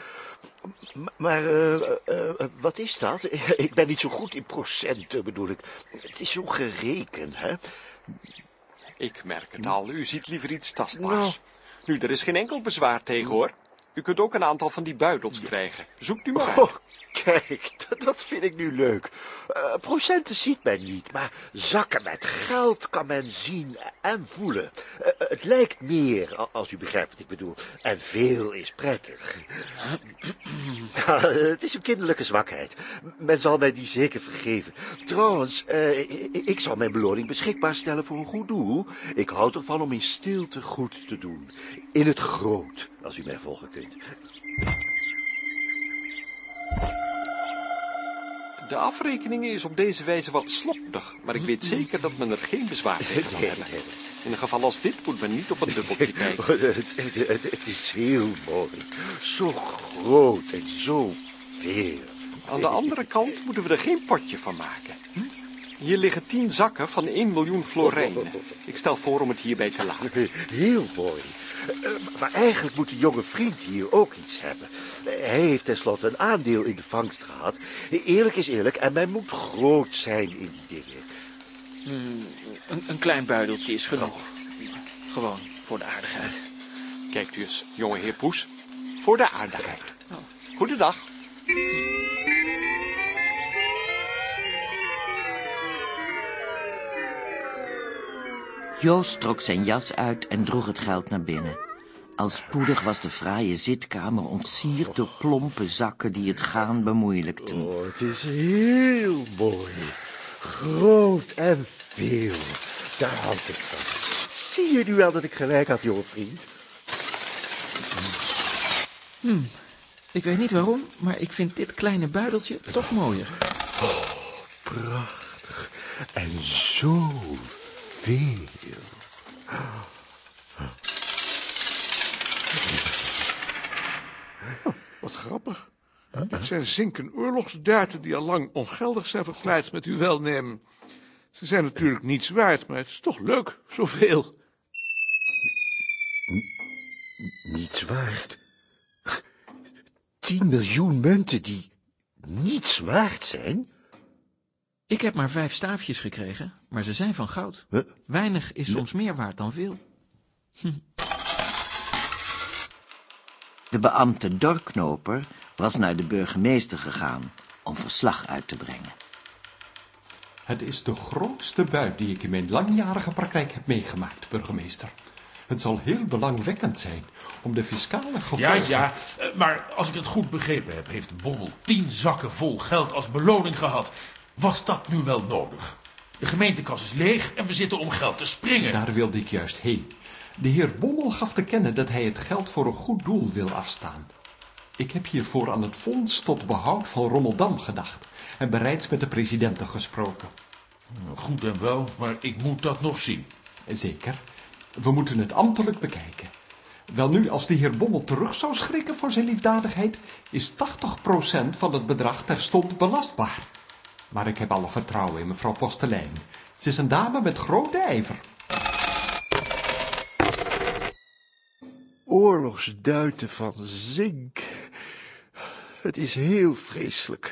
Maar eh, eh, eh, wat is dat? Ik ben niet zo goed in procenten, bedoel ik. Het is zo gerekend, hè? Ik merk het al. U ziet liever iets tastbaars. Nu, er is geen enkel bezwaar tegen, hoor. U kunt ook een aantal van die buidels krijgen. Zoekt u maar uit. Oh, kijk, dat, vind ik nu leuk. Eh, procenten ziet men niet, maar zakken met geld kan men zien en voelen. Eh, het lijkt meer, als u begrijpt wat ik bedoel. En veel is prettig. Het is een kinderlijke zwakheid. Men zal mij die zeker vergeven. Trouwens, eh, ik zal mijn beloning beschikbaar stellen voor een goed doel. Ik houd ervan om in stilte goed te doen. In het groot, als u mij volgen kunt. De afrekening is op deze wijze wat slopperig, maar ik weet zeker dat men er geen bezwaar tegen zal hebben. In een geval als dit moet men niet op een dubbeltje kijken. Het, het- het- het is heel mooi. Zo groot en zo veel. Aan de andere kant moeten we er geen potje van maken. Hier liggen tien zakken van 1 miljoen florijnen. Ik stel voor om het hierbij te laten. Heel mooi. Eh, Maar eigenlijk moet de jonge vriend hier ook iets hebben. Hij heeft tenslotte een aandeel in de vangst gehad. Eerlijk is eerlijk en men moet groot zijn in die dingen. Hmm, een, een klein buideltje is genoeg. Gewoon voor de aardigheid. Kijkt u eens, jonge heer Poes. Voor de aardigheid. Goedendag. Joost trok zijn jas uit en droeg het geld naar binnen. Al spoedig was de fraaie zitkamer ontsierd door plompe zakken die het gaan bemoeilijkten. Oh, het is heel mooi. Groot en veel. Daar houd ik van. Zie je nu wel dat ik gelijk had, jonge vriend? Hmm, ik weet niet waarom, maar ik vind dit kleine buideltje toch mooier. Prachtig. En zo veel. Wat grappig. Dit zijn zinken oorlogsduiten die al lang ongeldig zijn verklaard met uw welnemen. Ze zijn natuurlijk niets waard, maar het is toch leuk, zoveel. Niets waard. 10 miljoen munten die niets waard zijn? Ik heb maar vijf staafjes gekregen, maar ze zijn van goud. Weinig is soms meer waard dan veel. De beambte Dorknoper was naar de burgemeester gegaan om verslag uit te brengen. Het is de grootste buit die ik in mijn langjarige praktijk heb meegemaakt, burgemeester. Het zal heel belangwekkend zijn om de fiscale Ja, gevolgen... ja, eh, maar als ik het goed begrepen heb, heeft Bommel tien zakken vol geld als beloning gehad. Was dat nu wel nodig? De gemeentekas is leeg en we zitten om geld te springen. Daar wilde ik juist heen. De heer Bommel gaf te kennen dat hij het geld voor een goed doel wil afstaan. Ik heb hiervoor aan het Fonds tot Behoud van Rommeldam gedacht en bereids met de presidenten gesproken. Goed en wel, maar ik moet dat nog zien. Zeker. We moeten het ambtelijk bekijken. Wel nu, als de heer Bommel terug zou schrikken voor zijn liefdadigheid, is 80% van het bedrag terstond belastbaar. Maar ik heb alle vertrouwen in mevrouw Postelijn. Ze is een dame met grote ijver. Oorlogsduiten van zink. Het is heel vreselijk.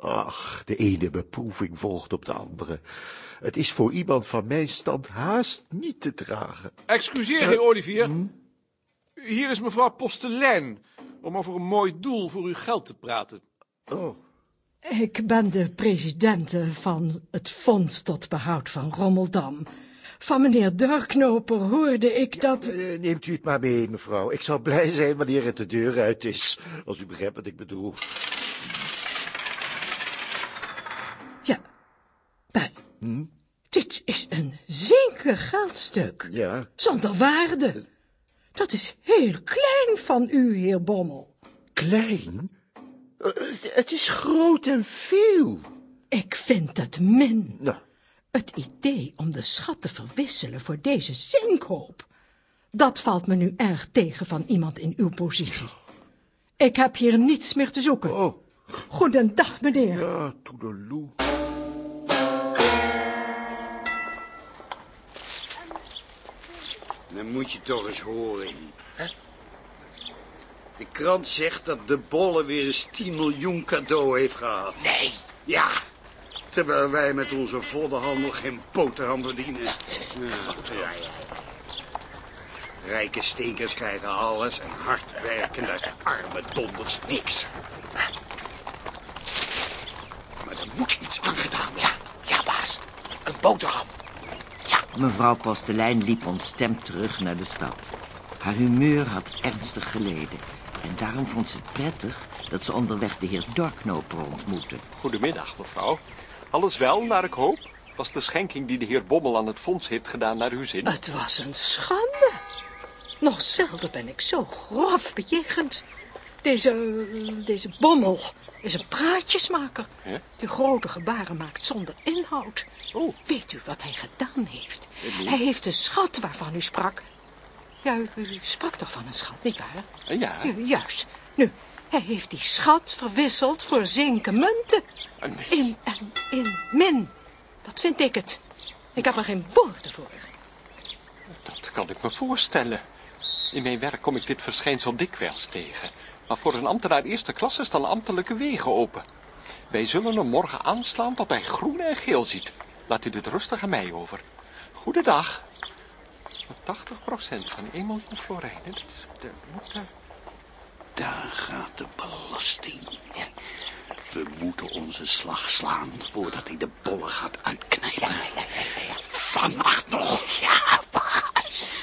Ach, de ene beproeving volgt op de andere. Het is voor iemand van mijn stand haast niet te dragen. Excuseer, heer Olivier. Hier is mevrouw Postelijn, om over een mooi doel voor uw geld te praten. Oh. Ik ben de presidente van het Fonds tot Behoud van Rommeldam. Van meneer Durknoper hoorde ik dat... Eh, neemt u het maar mee, mevrouw. Ik zal blij zijn wanneer het de deur uit is. Als u begrijpt wat ik bedoel. Ja, maar dit is een zinken geldstuk. Ja. Zonder waarde. Dat is heel klein van u, heer Bommel. Klein? Het- Het is groot en veel. Ik vind het min. Nou, Het idee om de schat te verwisselen voor deze zinkhoop. Dat valt me nu erg tegen van iemand in uw positie. Ik heb hier niets meer te zoeken. Oh. Goedendag, meneer. ja, toedeloe. Dan moet je toch eens horen, hè? De krant zegt dat de Bolle weer eens 10 miljoen cadeau heeft gehad. Nee. Ja. Terwijl wij met onze voddenhandel geen boterham verdienen. Ja, ja, ja. Rijke stinkers krijgen alles en hardwerkende arme donders niks. Maar er moet iets aan gedaan worden. Ja, ja baas. Een boterham. Mevrouw Postelijn liep ontstemd terug naar de stad. Haar humeur had ernstig geleden. En daarom vond ze het prettig dat ze onderweg de heer Dorknoper ontmoette. Goedemiddag, mevrouw. Alles wel, naar ik hoop? Was de schenking die de heer Bommel aan het fonds heeft gedaan naar uw zin? Het was een schande. Nog zelden ben ik zo grof bejegend. Deze, deze bommel is een praatjesmaker. Die grote gebaren maakt zonder inhoud. Oh. Weet u wat hij gedaan heeft? Eh. Hij heeft de schat waarvan u sprak. Ja, u, u sprak toch van een schat, nietwaar? Eh, Ja. Ju- juist. Nu, hij heeft die schat verwisseld voor zinken munten. Eh. In en in min. Dat vind ik het. Ik heb er geen woorden voor. Dat kan ik me voorstellen. In mijn werk kom ik dit verschijnsel dikwijls tegen. Maar voor een ambtenaar eerste klasse staan ambtelijke wegen open. Wij zullen hem morgen aanslaan tot hij groen en geel ziet. Laat u dit rustig aan mij over. Goedendag. 80% van 1 miljoen florijnen. Dat is, dat moet, eh, Daar gaat de belasting. We moeten onze slag slaan voordat hij de bollen gaat uitknijpen. Vannacht nog. Ja, baas.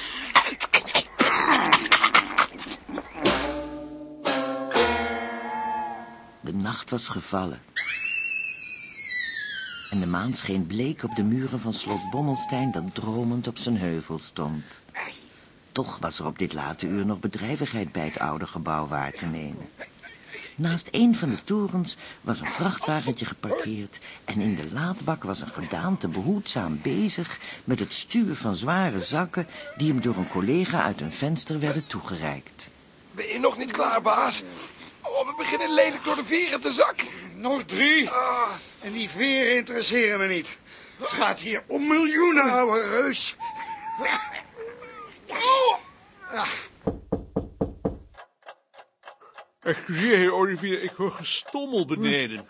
De nacht was gevallen. En de maan scheen bleek op de muren van slot Bommelstein... dat dromend op zijn heuvel stond. Toch was er op dit late uur nog bedrijvigheid bij het oude gebouw waar te nemen. Naast een van de torens was een vrachtwagentje geparkeerd... en in de laadbak was een gedaante behoedzaam bezig... met het stuwen van zware zakken... die hem door een collega uit een venster werden toegereikt. Ben je nog niet klaar, baas? Oh, we beginnen lelijk door de veren te zakken. Nog drie. En die veren interesseren me niet. Het gaat hier om miljoenen, ouwe reus. Excuseer, heer Olivier, ik hoor gestommel beneden.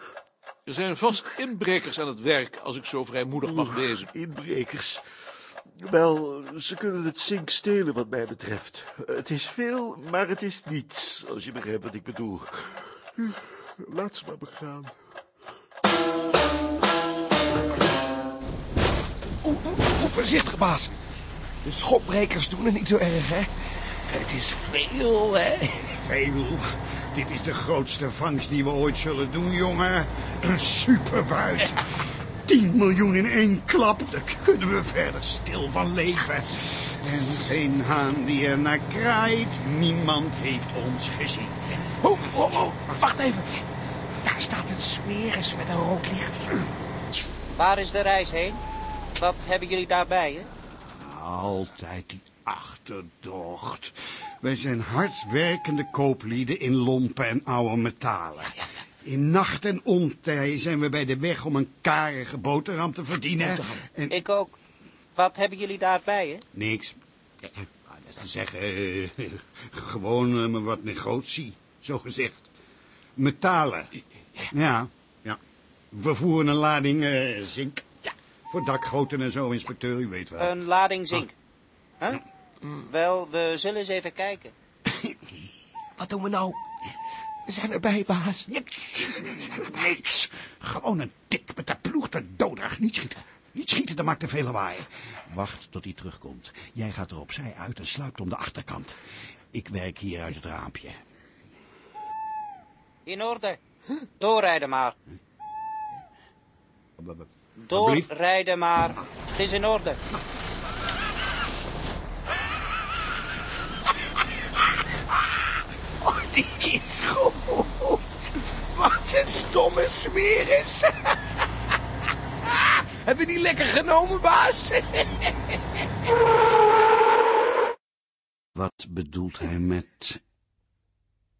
Er zijn vast inbrekers aan het werk, als ik zo vrijmoedig mag wezen. Inbrekers. Wel, ze kunnen het zink stelen wat mij betreft. Het is veel, maar het is niets, als je begrijpt wat ik bedoel. Laat ze maar begaan. Oeh, oeh, oeh, voorzichtig, baas. De schopbrekers doen het niet zo erg, hè? Het is veel, hè? Veel. Dit is de grootste vangst die we ooit zullen doen, jongen. Een superbuit. 10 miljoen in één klap. Daar kunnen we verder stil van leven. En geen haan die er naar kraait. Niemand heeft ons gezien. Oh, oh, oh, wacht even. Daar staat een smeris met een rood licht. Waar is de reis heen? Wat hebben jullie daarbij, hè? Altijd die achterdocht. Wij zijn hardwerkende kooplieden in lompen en oude metalen. In nacht en ontij zijn we bij de weg om een karige boterham te verdienen. En... Ik ook. Wat hebben jullie daarbij, hè? Niks. Ja, dat is te zeggen, eh, gewoon eh, maar wat negotie, zo gezegd. Metalen. Ja, ja. We voeren een lading eh, zink. Ja. Voor dakgoten en zo, inspecteur, u weet wel. Een lading zink. Huh? Wel, we zullen eens even kijken. Wat doen we nou? We zijn erbij, baas. Niks. Gewoon een tik met de ploeg te. Niet schieten. Niet schieten, dat maakt te veel lawaai. Wacht tot hij terugkomt. Jij gaat er opzij uit en sluipt om de achterkant. Ik werk hier uit het raampje. In orde. Doorrijden maar. Doorrijden maar. Het is in orde. Oh, die is goed. Wat een stomme smeer is. Hebben we die lekker genomen, baas? Wat bedoelt hij met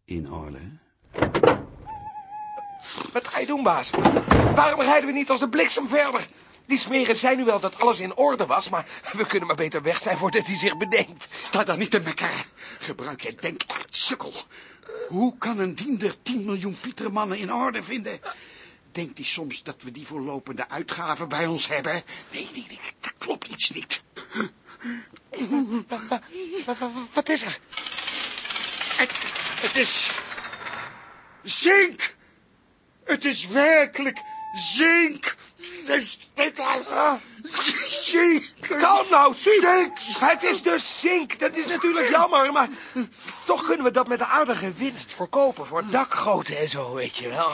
in orde? Wat ga je doen, baas? Waarom rijden we niet als de bliksem verder? Die smeren zei nu wel dat alles in orde was, maar we kunnen maar beter weg zijn voordat hij zich bedenkt. Sta daar niet te mekkeren. Gebruik je denkaard, sukkel. Hoe kan een diender 10 miljoen Pietermannen in orde vinden? Denkt hij soms dat we die voorlopende uitgaven bij ons hebben? Nee, nee, nee, dat klopt iets niet. Wat is er? Het, het is... Zink! Het is werkelijk zink! Dit Zink! Kalm nou, Suus. Het is dus zink. Dat is natuurlijk jammer, maar toch kunnen we dat met de aardige winst verkopen voor dakgoten en zo, weet je wel.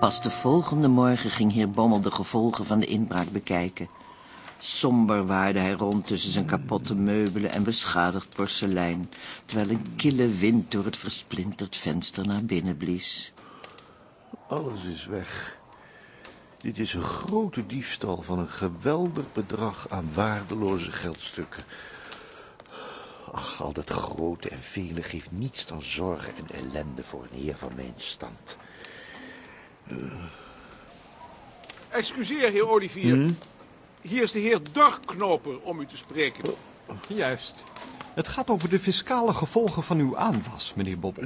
Pas de volgende morgen ging heer Bommel de gevolgen van de inbraak bekijken. Somber waarde hij rond tussen zijn kapotte meubelen en beschadigd porselein, terwijl een kille wind door het versplinterd venster naar binnen blies. Alles is weg. Dit is een grote diefstal van een geweldig bedrag aan waardeloze geldstukken. Ach, al dat grote en vele geeft niets dan zorgen en ellende voor een heer van mijn stand. Excuseer, heer Olivier. Hm? Hier is de heer Dorknoper om u te spreken. Juist. Het gaat over de fiscale gevolgen van uw aanwas, meneer Bobbel.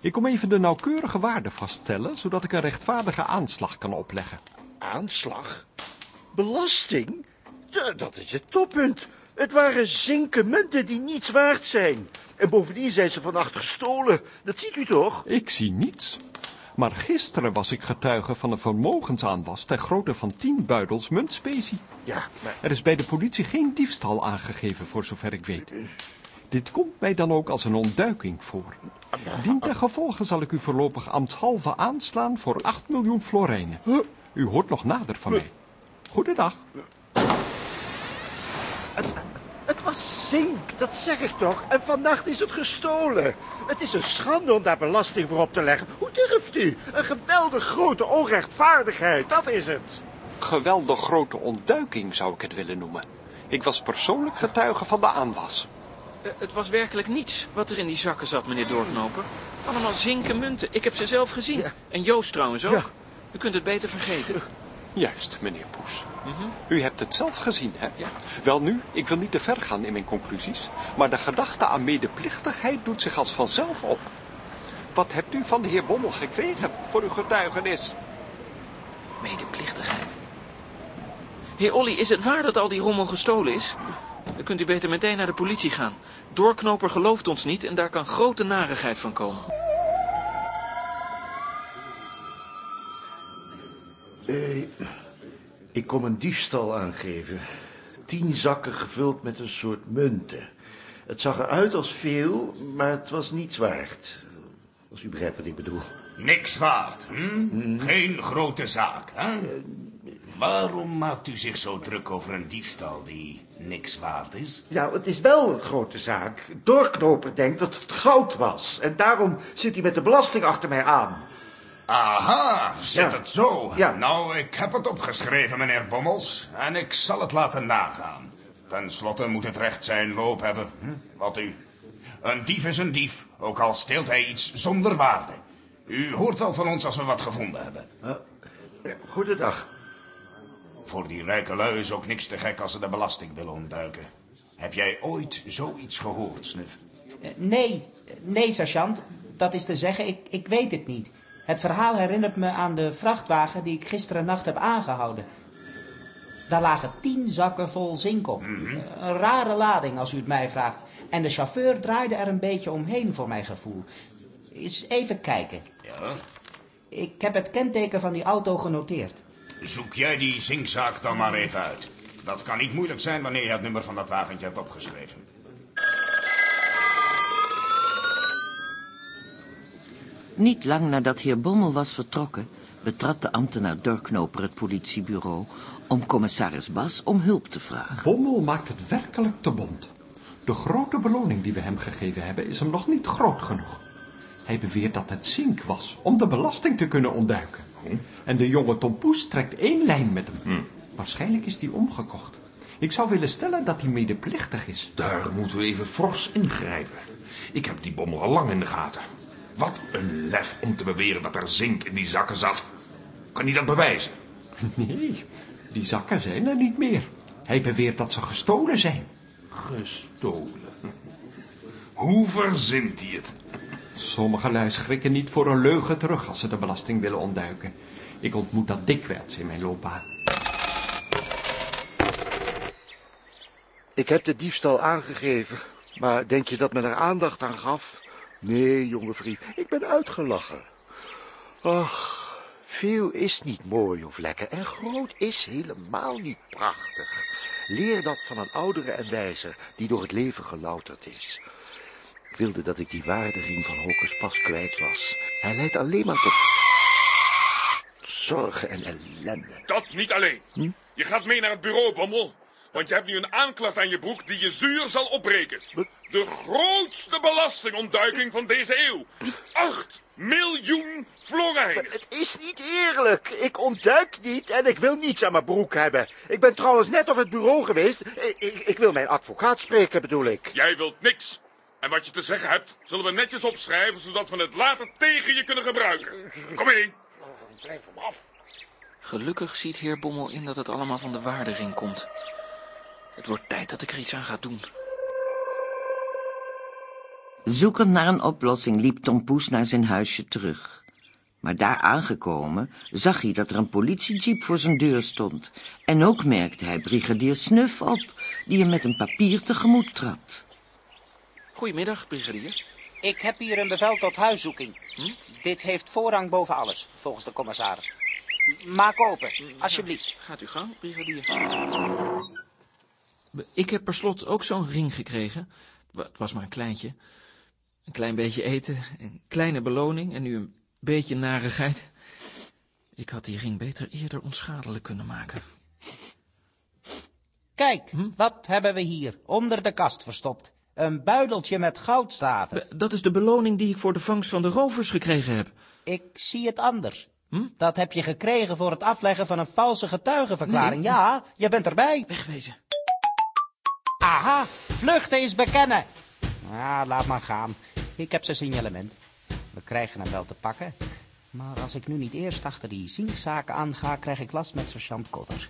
Ik kom even de nauwkeurige waarde vaststellen, zodat ik een rechtvaardige aanslag kan opleggen. Aanslag? Belasting? Dat is het toppunt. Het waren zinken munten die niets waard zijn. En bovendien zijn ze vannacht gestolen. Dat ziet u toch? Ik zie niets. Maar gisteren was ik getuige van een vermogensaanwas ter grootte van tien buidels muntspecie. Ja, maar... Er is bij de politie geen diefstal aangegeven, voor zover ik weet. Dit komt mij dan ook als een ontduiking voor. Dien ten gevolge zal ik u voorlopig ambtshalve aanslaan voor 8 miljoen florijnen. U hoort nog nader van mij. Goedendag. Het was zink, dat zeg ik toch. En vannacht is het gestolen. Het is een schande om daar belasting voor op te leggen. Hoe durft u? Een geweldig grote onrechtvaardigheid, dat is het. Geweldig grote ontduiking zou ik het willen noemen. Ik was persoonlijk getuige van de aanwas. Eh, het was werkelijk niets wat er in die zakken zat, meneer Doorknoper. Allemaal zinken munten. Ik heb ze zelf gezien. En Joost trouwens ook. U kunt het beter vergeten. Juist, meneer Poes. U hebt het zelf gezien, hè? Wel nu, ik wil niet te ver gaan in mijn conclusies, maar de gedachte aan medeplichtigheid doet zich als vanzelf op. Wat hebt u van de heer Bommel gekregen voor uw getuigenis? Medeplichtigheid. Heer Olly, is het waar dat al die rommel gestolen is? Dan kunt u beter meteen naar de politie gaan. Doorknoper gelooft ons niet en daar kan grote narigheid van komen. Eh, ik kom een diefstal aangeven. Tien zakken gevuld met een soort munten. Het zag eruit als veel, maar het was niets waard. Als u begrijpt wat ik bedoel. Niks waard, hm? Geen grote zaak, hè? Waarom maakt u zich zo druk over een diefstal die niks waard is? Nou, het is wel een grote zaak. Doorknoper denkt dat het goud was. En daarom zit hij met de belasting achter mij aan. Aha, zit Ja. het zo? Ja. Nou, ik heb het opgeschreven, meneer Bommels. En ik zal het laten nagaan. Ten slotte moet het recht zijn loop hebben. Hm? Wat u? Een dief is een dief, ook al steelt hij iets zonder waarde. U hoort wel van ons als we wat gevonden hebben. Goedendag. Voor die rijke lui is ook niks te gek als ze de belasting willen ontduiken. Heb jij ooit zoiets gehoord, Snuf? Eh, Nee, nee, sergeant. Dat is te zeggen, ik, ik weet het niet. Het verhaal herinnert me aan de vrachtwagen die ik gisteren nacht heb aangehouden. Daar lagen tien zakken vol zink op. Een rare lading, als u het mij vraagt. En de chauffeur draaide er een beetje omheen, voor mijn gevoel. Eens even kijken. Ja? Ik heb het kenteken van die auto genoteerd. Zoek jij die zinkzaak dan maar even uit. Dat kan niet moeilijk zijn wanneer je het nummer van dat wagentje hebt opgeschreven. Niet lang nadat heer Bommel was vertrokken... betrad de ambtenaar Dorknoper het politiebureau... om commissaris Bas om hulp te vragen. Bommel maakt het werkelijk te bond. De grote beloning die we hem gegeven hebben is hem nog niet groot genoeg. Hij beweert dat het zink was om de belasting te kunnen ontduiken. En de jonge Tom Poes trekt één lijn met hem. Waarschijnlijk is die omgekocht. Ik zou willen stellen dat hij medeplichtig is. Daar moeten we even fors ingrijpen. Ik heb die bommel al lang in de gaten. Wat een lef om te beweren dat er zink in die zakken zat. Kan hij dat bewijzen? Nee, die zakken zijn er niet meer. Hij beweert dat ze gestolen zijn. Gestolen? Hoe verzint hij het? Sommige lui schrikken niet voor een leugen terug als ze de belasting willen ontduiken. Ik ontmoet dat dikwijls in mijn loopbaan. Ik heb de diefstal aangegeven, maar denk je dat men er aandacht aan gaf? Nee, jonge vriend, ik ben uitgelachen. Ach, veel is niet mooi of lekker en groot is helemaal niet prachtig. Leer dat van een oudere en wijzer die door het leven gelouterd is. Ik wilde dat ik die waardiging van Hokus pas kwijt was. Hij leidt alleen maar tot zorgen en ellende. Dat niet alleen. Hm? Je gaat mee naar het bureau, Bommel. Want je hebt nu een aanklacht aan je broek die je zuur zal opbreken. De grootste belastingontduiking van deze eeuw. Acht miljoen florijnen. Het is niet eerlijk. Ik ontduik niet en ik wil niets aan mijn broek hebben. Ik ben trouwens net op het bureau geweest. Ik, ik, ik wil mijn advocaat spreken, bedoel ik. Jij wilt niks. En wat je te zeggen hebt, zullen we netjes opschrijven... zodat we het later tegen je kunnen gebruiken. Kom mee. Blijf hem af. Gelukkig ziet heer Bommel in dat het allemaal van de waardering komt. Het wordt tijd dat ik er iets aan ga doen. Zoekend naar een oplossing liep Tom Poes naar zijn huisje terug. Maar daar aangekomen zag hij dat er een politiejeep voor zijn deur stond. En ook merkte hij brigadier Snuf op, die hem met een papier tegemoet trad. Goedemiddag, brigadier. Ik heb hier een bevel tot huiszoeking. Dit heeft voorrang boven alles, volgens de commissaris. Maak open, alsjeblieft. Gaat u gang, brigadier. Ik heb per slot ook zo'n ring gekregen. Het was maar een kleintje. Een klein beetje eten, een kleine beloning en nu een beetje narigheid. Ik had die ring beter eerder onschadelijk kunnen maken. Kijk, wat hebben we hier, onder de kast verstopt. Een buideltje met goudstaven. Dat is de beloning die ik voor de vangst van de rovers gekregen heb. Ik zie het anders. Dat heb je gekregen voor het afleggen van een valse getuigenverklaring. Nee. Ja, je bent erbij. Wegwezen. Aha, vluchten is bekennen. Ah, laat maar gaan. Ik heb zijn signalement. We krijgen hem wel te pakken. Maar als ik nu niet eerst achter die zinkzaken aanga, krijg ik last met sergeant Kotter.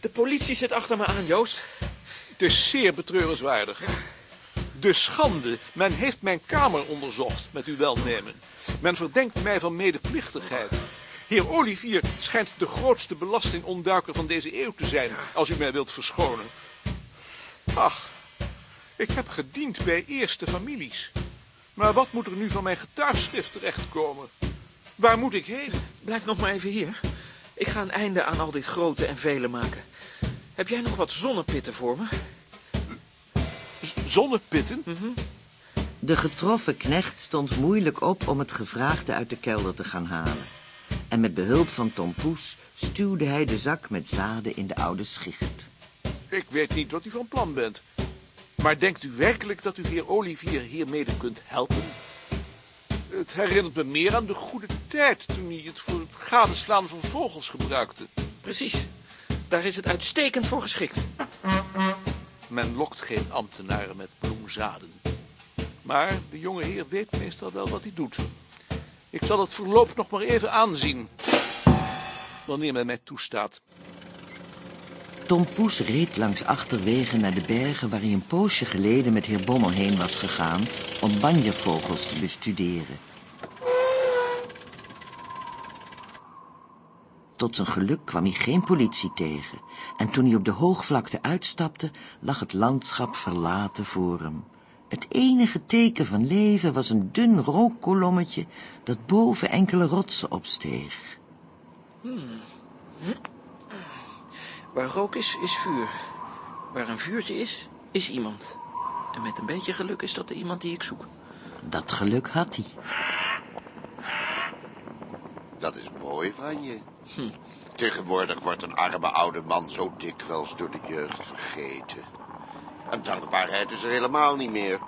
De politie zit achter me aan, Joost. Het is zeer betreurenswaardig. De schande. Men heeft mijn kamer onderzocht, met uw welnemen. Men verdenkt mij van medeplichtigheid. Heer Olivier schijnt de grootste belastingontduiker van deze eeuw te zijn, als u mij wilt verschonen. Ach, ik heb gediend bij eerste families. Maar wat moet er nu van mijn getuigschrift terechtkomen? Waar moet ik heen? Blijf nog maar even hier. Ik ga een einde aan al dit grote en vele maken. Heb jij nog wat zonnepitten voor me? Zonnepitten? De getroffen knecht stond moeilijk op om het gevraagde uit de kelder te gaan halen. En met behulp van Tom Poes stuwde hij de zak met zaden in de oude schicht. Ik weet niet wat u van plan bent. Maar denkt u werkelijk dat u heer Olivier hiermede kunt helpen? Het herinnert me meer aan de goede tijd toen hij het voor het gadeslaan van vogels gebruikte. Precies. Daar is het uitstekend voor geschikt. Men lokt geen ambtenaren met bloemzaden. Maar de jonge heer weet meestal wel wat hij doet. Ik zal het verloop nog maar even aanzien. Wanneer men mij toestaat. Tom Poes reed langs achterwegen naar de bergen waar hij een poosje geleden met heer Bommel heen was gegaan om banjervogels te bestuderen. Tot zijn geluk kwam hij geen politie tegen en toen hij op de hoogvlakte uitstapte lag het landschap verlaten voor hem. Het enige teken van leven was een dun rookkolommetje dat boven enkele rotsen opsteeg. Hmm. Waar rook is, is vuur. Waar een vuurtje is, is iemand. En met een beetje geluk is dat de iemand die ik zoek. Dat geluk had hij. Dat is mooi van je. Hm. Tegenwoordig wordt een arme oude man zo dikwijls door de jeugd vergeten. En dankbaarheid is er helemaal niet meer.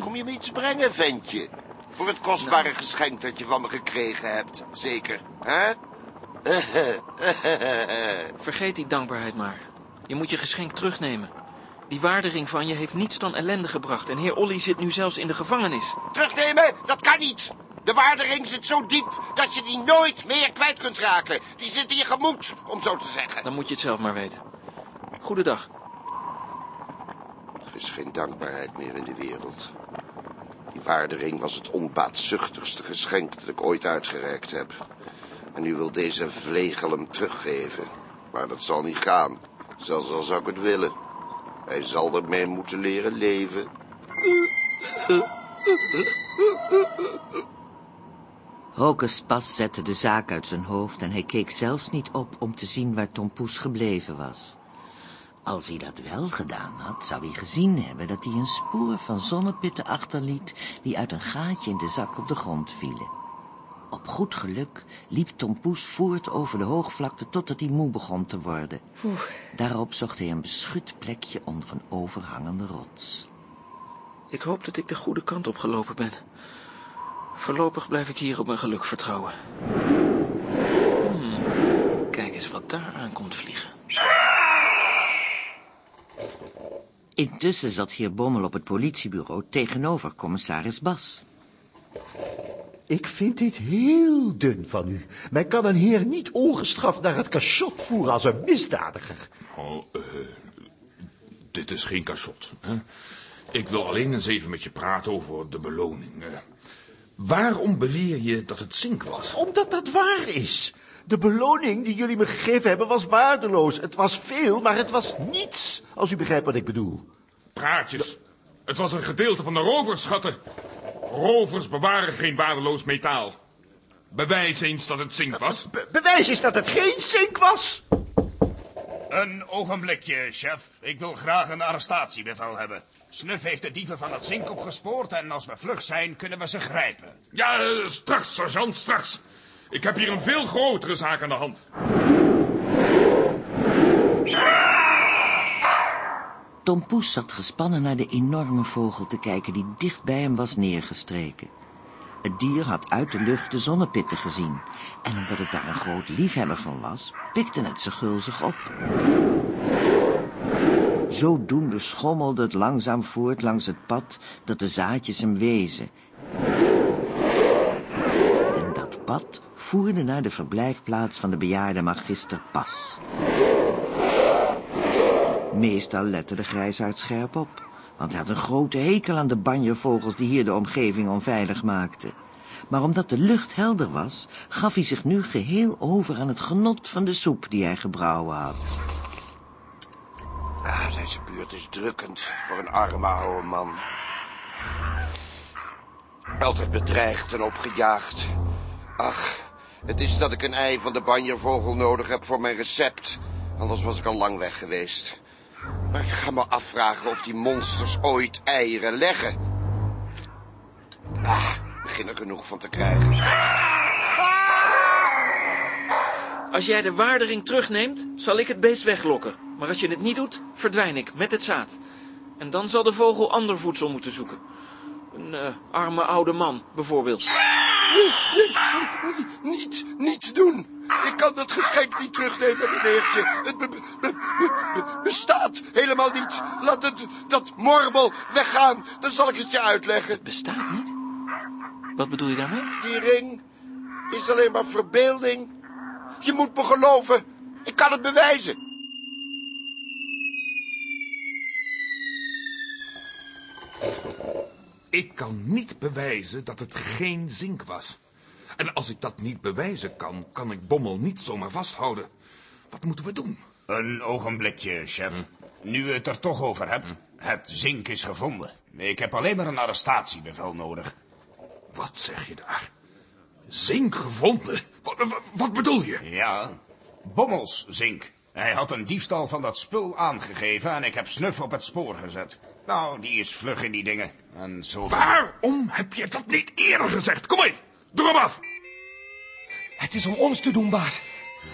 Kom je me iets brengen, ventje? Voor het kostbare geschenk dat je van me gekregen hebt. Zeker, hè? Vergeet die dankbaarheid maar. Je moet je geschenk terugnemen. Die waardering van je heeft niets dan ellende gebracht. En heer Olly zit nu zelfs in de gevangenis. Terugnemen? Dat kan niet. De waardering zit zo diep dat je die nooit meer kwijt kunt raken. Die zit in je gemoed, om zo te zeggen. Dan moet je het zelf maar weten. Goedendag. Is geen dankbaarheid meer in de wereld. Die waardering was het onbaatzuchtigste geschenk dat ik ooit uitgereikt heb. En nu wil deze vlegel hem teruggeven. Maar dat zal niet gaan. Zelfs al zou ik het willen. Hij zal ermee moeten leren leven. Hocus Pas zette de zaak uit zijn hoofd en hij keek zelfs niet op om te zien waar Tom Poes gebleven was. Als hij dat wel gedaan had, zou hij gezien hebben dat hij een spoor van zonnepitten achterliet die uit een gaatje in de zak op de grond vielen. Op goed geluk liep Tom Poes voort over de hoogvlakte totdat hij moe begon te worden. Oeh. Daarop zocht hij een beschut plekje onder een overhangende rots. Ik hoop dat ik de goede kant op gelopen ben. Voorlopig blijf ik hier op mijn geluk vertrouwen. Hmm. Kijk eens wat daar aan komt vliegen. Intussen zat heer Bommel op het politiebureau tegenover commissaris Bas. Ik vind dit heel dun van u. Men kan een heer niet ongestraft naar het cachot voeren als een misdadiger. Oh, eh, dit is geen cachot. Hè? Ik wil alleen eens even met je praten over de beloning. eh. waarom beweer je dat het zink was? Omdat dat waar is. De beloning die jullie me gegeven hebben was waardeloos. Het was veel, maar het was niets, als u begrijpt wat ik bedoel. Praatjes. Het was een gedeelte van de roversschatten. Rovers bewaren geen waardeloos metaal. Bewijs eens dat het zink was. bewijs is dat het geen zink was. Een ogenblikje, chef. Ik wil graag een arrestatiebevel hebben. Snuf heeft de dieven van het zink opgespoord en als we vlug zijn, kunnen we ze grijpen. Ja, eh, straks, sergeant, straks. Ik heb hier een veel grotere zaak aan de hand. Tom Poes zat gespannen naar de enorme vogel te kijken die dicht bij hem was neergestreken. Het dier had uit de lucht de zonnepitten gezien. En omdat het daar een groot liefhebber van was, pikte het ze gulzig op. Zodoende schommelde het langzaam voort langs het pad dat de zaadjes hem wezen. Pad voerde naar de verblijfplaats van de bejaarde magister Pas. Meestal lette de grijsaard scherp op, want hij had een grote hekel aan de banjervogels die hier de omgeving onveilig maakten. Maar omdat de lucht helder was, gaf hij zich nu geheel over aan het genot van de soep die hij gebrouwen had. Ah, deze buurt is drukkend voor een arme oude man. Altijd bedreigd en opgejaagd. Ach, het is dat ik een ei van de banjervogel nodig heb voor mijn recept. Anders was ik al lang weg geweest. Maar ik ga me afvragen of die monsters ooit eieren leggen. Ah, ik begin er genoeg van te krijgen. Als jij de waardering terugneemt, zal ik het beest weglokken. Maar als je het niet doet, verdwijn ik met het zaad. En dan zal de vogel ander voedsel moeten zoeken. Een eh, arme oude man, bijvoorbeeld. Nee, nee, nee, niet, niet doen. Ik kan dat geschenk niet terugnemen, meneertje. Het be- be- be- be- bestaat helemaal niet. Laat het, dat morbel weggaan, dan zal ik het je uitleggen. Bestaat niet? Wat bedoel je daarmee? Die ring is alleen maar verbeelding. Je moet me geloven. Ik kan het bewijzen. Ik kan niet bewijzen dat het geen zink was. En als ik dat niet bewijzen kan, kan ik Bommel niet zomaar vasthouden. Wat moeten we doen? Een ogenblikje, chef. Nu we het er toch over hebt. Het zink is gevonden. Ik heb alleen maar een arrestatiebevel nodig. Wat zeg je daar? Zink gevonden? Wat, wat, wat bedoel je? Ja, Bommels zink. Hij had een diefstal van dat spul aangegeven en ik heb Snuf op het spoor gezet. Nou, die is vlug in die dingen. En zo... Waarom heb je dat niet eerder gezegd? Kom mee, doe hem af. Het is om ons te doen, baas.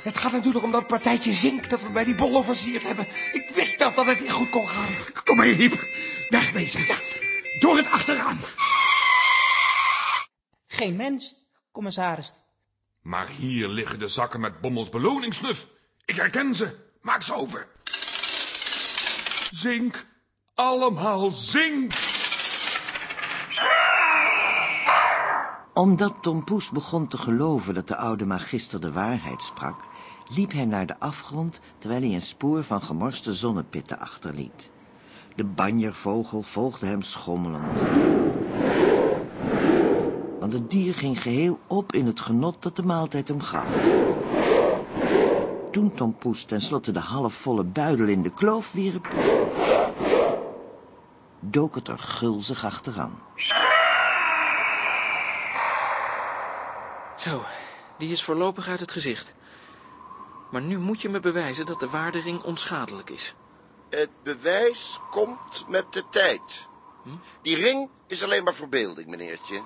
Het gaat natuurlijk om dat partijtje zink dat we bij die bollen versierd hebben. Ik wist dat dat het niet goed kon gaan. Kom maar, Hiep. Wegwezen. Ja. Door het achteraan. Geen mens, commissaris. Maar hier liggen de zakken met Bommels beloningsnuf. Ik herken ze. Maak ze open. Zink. Allemaal zink. Omdat Tom Poes begon te geloven dat de oude magister de waarheid sprak... liep hij naar de afgrond terwijl hij een spoor van gemorste zonnepitten achterliet. De banjervogel volgde hem schommelend. Want het dier ging geheel op in het genot dat de maaltijd hem gaf. Toen Tom Poes tenslotte de halfvolle buidel in de kloof wierp... dook het er gulzig achteraan. Zo, die is voorlopig uit het gezicht. Maar nu moet je me bewijzen dat de waardering onschadelijk is. Het bewijs komt met de tijd. Die ring is alleen maar verbeelding, meneertje.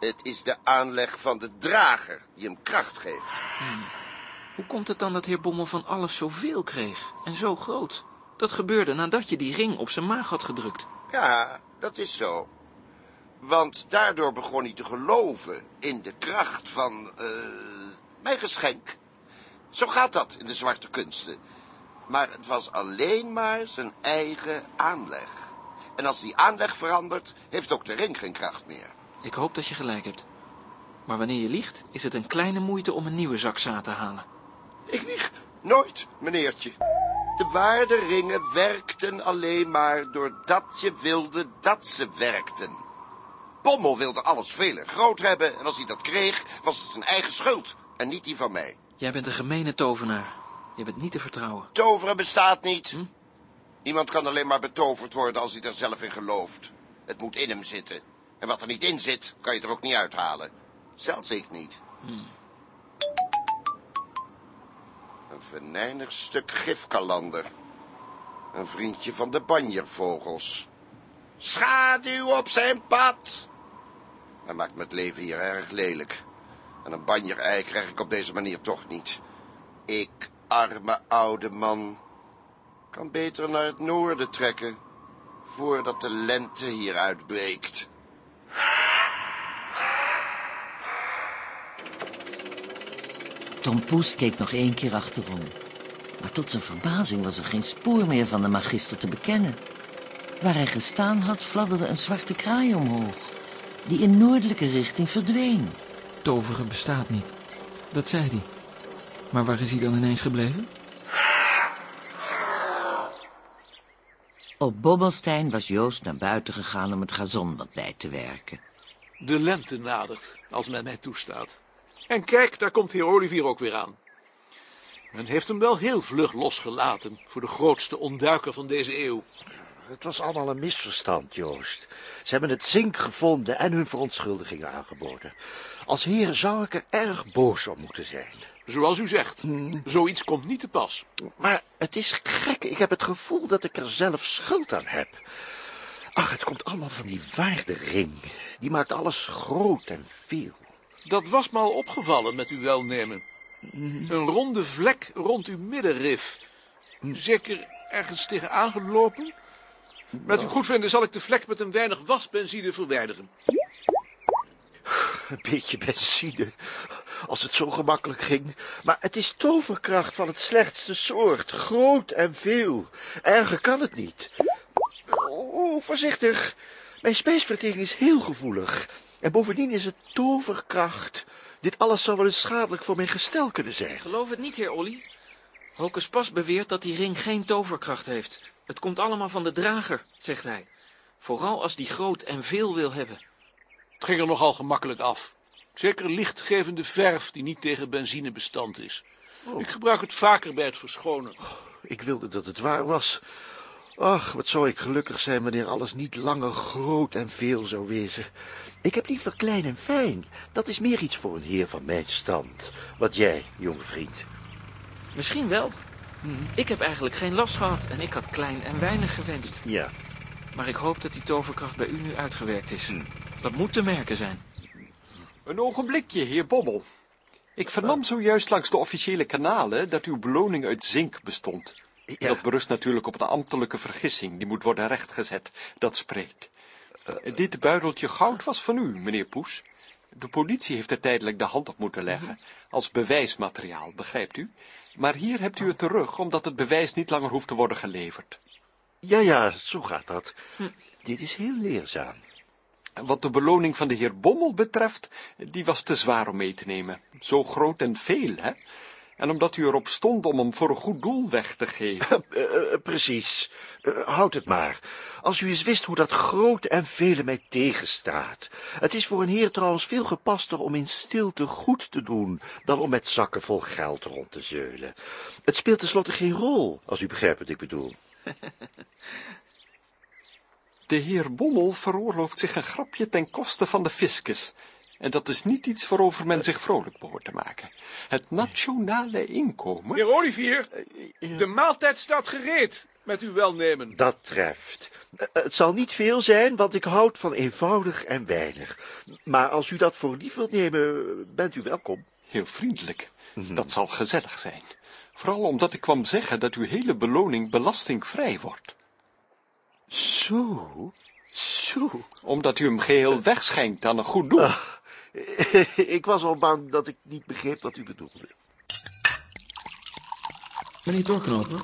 Het is de aanleg van de drager die hem kracht geeft. Hoe komt het dan dat heer Bommel van alles zoveel kreeg en zo groot? Dat gebeurde nadat je die ring op zijn maag had gedrukt. Ja, dat is zo. Want daardoor begon hij te geloven in de kracht van eh, mijn geschenk. Zo gaat dat in de zwarte kunsten. Maar het was alleen maar zijn eigen aanleg. En als die aanleg verandert, heeft ook de ring geen kracht meer. Ik hoop dat je gelijk hebt. Maar wanneer je liegt, is het een kleine moeite om een nieuwe zak zaad te halen. Ik lieg nooit, meneertje. De waarderingen werkten alleen maar doordat je wilde dat ze werkten. Pommel wilde alles veel en groot hebben... en als hij dat kreeg, was het zijn eigen schuld en niet die van mij. Jij bent een gemene tovenaar. Je bent niet te vertrouwen. Toveren bestaat niet. Iemand kan alleen maar betoverd worden als hij er zelf in gelooft. Het moet in hem zitten. En wat er niet in zit, kan je er ook niet uithalen. Zelfs ik niet. Een venijnig stuk gifkalander. Een vriendje van de banjervogels. Schaduw op zijn pad. Hij maakt me het leven hier erg lelijk. En een banjerei krijg ik op deze manier toch niet. Ik, arme oude man, kan beter naar het noorden trekken... voordat de lente hier uitbreekt. Tom Poes keek nog één keer achterom. Maar tot zijn verbazing was er geen spoor meer van de magister te bekennen. Waar hij gestaan had, fladderde een zwarte kraai omhoog... die in noordelijke richting verdween. Toveren bestaat niet. Dat zei hij. Maar waar is hij dan ineens gebleven? Op Bobbelstein was Joost naar buiten gegaan om het gazon wat bij te werken. De lente nadert, als men mij toestaat. En kijk, daar komt heer Olivier ook weer aan. Men heeft hem wel heel vlug losgelaten voor de grootste ontduiker van deze eeuw. Het was allemaal een misverstand, Joost. Ze hebben het zink gevonden en hun verontschuldigingen aangeboden. Als heer zou ik er erg boos om moeten zijn. Zoals u zegt, zoiets komt niet te pas. Maar het is gek. Ik heb het gevoel dat ik er zelf schuld aan heb. Ach, het komt allemaal van die waardering. Die maakt alles groot en veel. Dat was me al opgevallen met uw welnemen. Een ronde vlek rond uw middenrif. Zeker ergens tegen aangelopen? Met uw goedvinden zal ik de vlek met een weinig wasbenzine verwijderen. Een beetje benzine, als het zo gemakkelijk ging. Maar het is toverkracht van het slechtste soort, groot en veel. Erger kan het niet. Oh, voorzichtig. Mijn spijsvertering is heel gevoelig. En bovendien is het toverkracht. Dit alles zou wel eens schadelijk voor mijn gestel kunnen zijn. Geloof het niet, heer Olly. Hocus Pas beweert dat die ring geen toverkracht heeft. Het komt allemaal van de drager, zegt hij. Vooral als die groot en veel wil hebben. Het ging er nogal gemakkelijk af. Zeker lichtgevende verf die niet tegen benzine bestand is. Ik gebruik het vaker bij het verschonen. Ik wilde dat het waar was. Ach, wat zou ik gelukkig zijn wanneer alles niet langer groot en veel zou wezen. Ik heb liever klein en fijn. Dat is meer iets voor een heer van mijn stand. Wat jij, jonge vriend. Misschien wel. Ik heb eigenlijk geen last gehad en ik had klein en weinig gewenst. Ja. Maar ik hoop dat die toverkracht bij u nu uitgewerkt is. Dat moet te merken zijn. Een ogenblikje, heer Bommel. Ik vernam zojuist langs de officiële kanalen dat uw beloning uit zink bestond. Dat berust natuurlijk op een ambtelijke vergissing, die moet worden rechtgezet. Dat spreekt. Dit buideltje goud was van u, meneer Poes. De politie heeft er tijdelijk de hand op moeten leggen, als bewijsmateriaal, begrijpt u? Maar hier hebt u het terug, omdat het bewijs niet langer hoeft te worden geleverd. Ja, ja, zo gaat dat. Dit is heel leerzaam. Wat de beloning van de heer Bommel betreft, die was te zwaar om mee te nemen. Zo groot en veel, hè? En omdat u erop stond om hem voor een goed doel weg te geven. Uh, uh, precies. Uh, houd het maar. Als u eens wist hoe dat groot en vele mij tegenstaat. Het is voor een heer trouwens veel gepaster om in stilte goed te doen, dan om met zakken vol geld rond te zeulen. Het speelt tenslotte geen rol, als u begrijpt wat ik bedoel. De heer Bommel veroorlooft zich een grapje ten koste van de fiscus. En dat is niet iets waarover men zich vrolijk behoort te maken. Het nationale inkomen... Heer Olivier, de maaltijd staat gereed, met uw welnemen. Dat treft. Het zal niet veel zijn, want ik houd van eenvoudig en weinig. Maar als u dat voor lief wilt nemen, bent u welkom. Heel vriendelijk. Dat zal gezellig zijn. Vooral omdat ik kwam zeggen dat uw hele beloning belastingvrij wordt. Zo, zo. Omdat u hem geheel wegschenkt aan een goed doel. Ach, ik was al bang dat ik niet begreep wat u bedoelde. Meneer Doorknoper,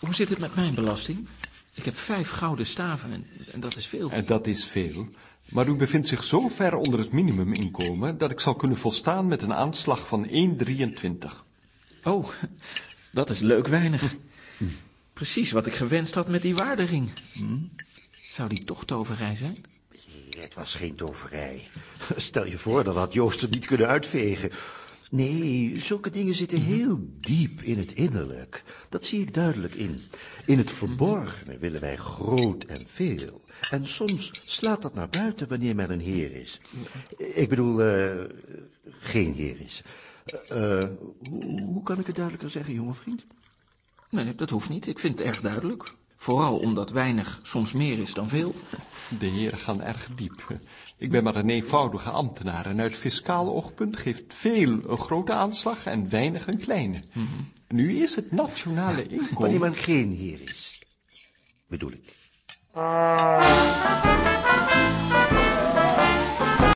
hoe zit het met mijn belasting? Ik heb vijf gouden staven en, en dat is veel. En dat is veel. Maar u bevindt zich zo ver onder het minimuminkomen dat ik zal kunnen volstaan met een aanslag van 1,23. Oh, dat is leuk weinig. Precies wat ik gewenst had met die waardering. Zou die toch toverij zijn? Het was geen toverij. Stel je voor, dan had Joost het niet kunnen uitvegen. Nee, zulke dingen zitten heel diep in het innerlijk. Dat zie ik duidelijk in. In het verborgene willen wij groot en veel. En soms slaat dat naar buiten wanneer men een heer is. Ik bedoel, uh, geen heer is. Uh, hoe, hoe kan ik het duidelijker zeggen, jonge vriend? Nee, dat hoeft niet. Ik vind het erg duidelijk. Vooral omdat weinig soms meer is dan veel. De heren gaan erg diep. Ik ben maar een eenvoudige ambtenaar en uit fiscaal oogpunt geeft veel een grote aanslag en weinig een kleine. Mhm. Nu is het nationale inkomen... Wanneer men geen heer is, bedoel ik.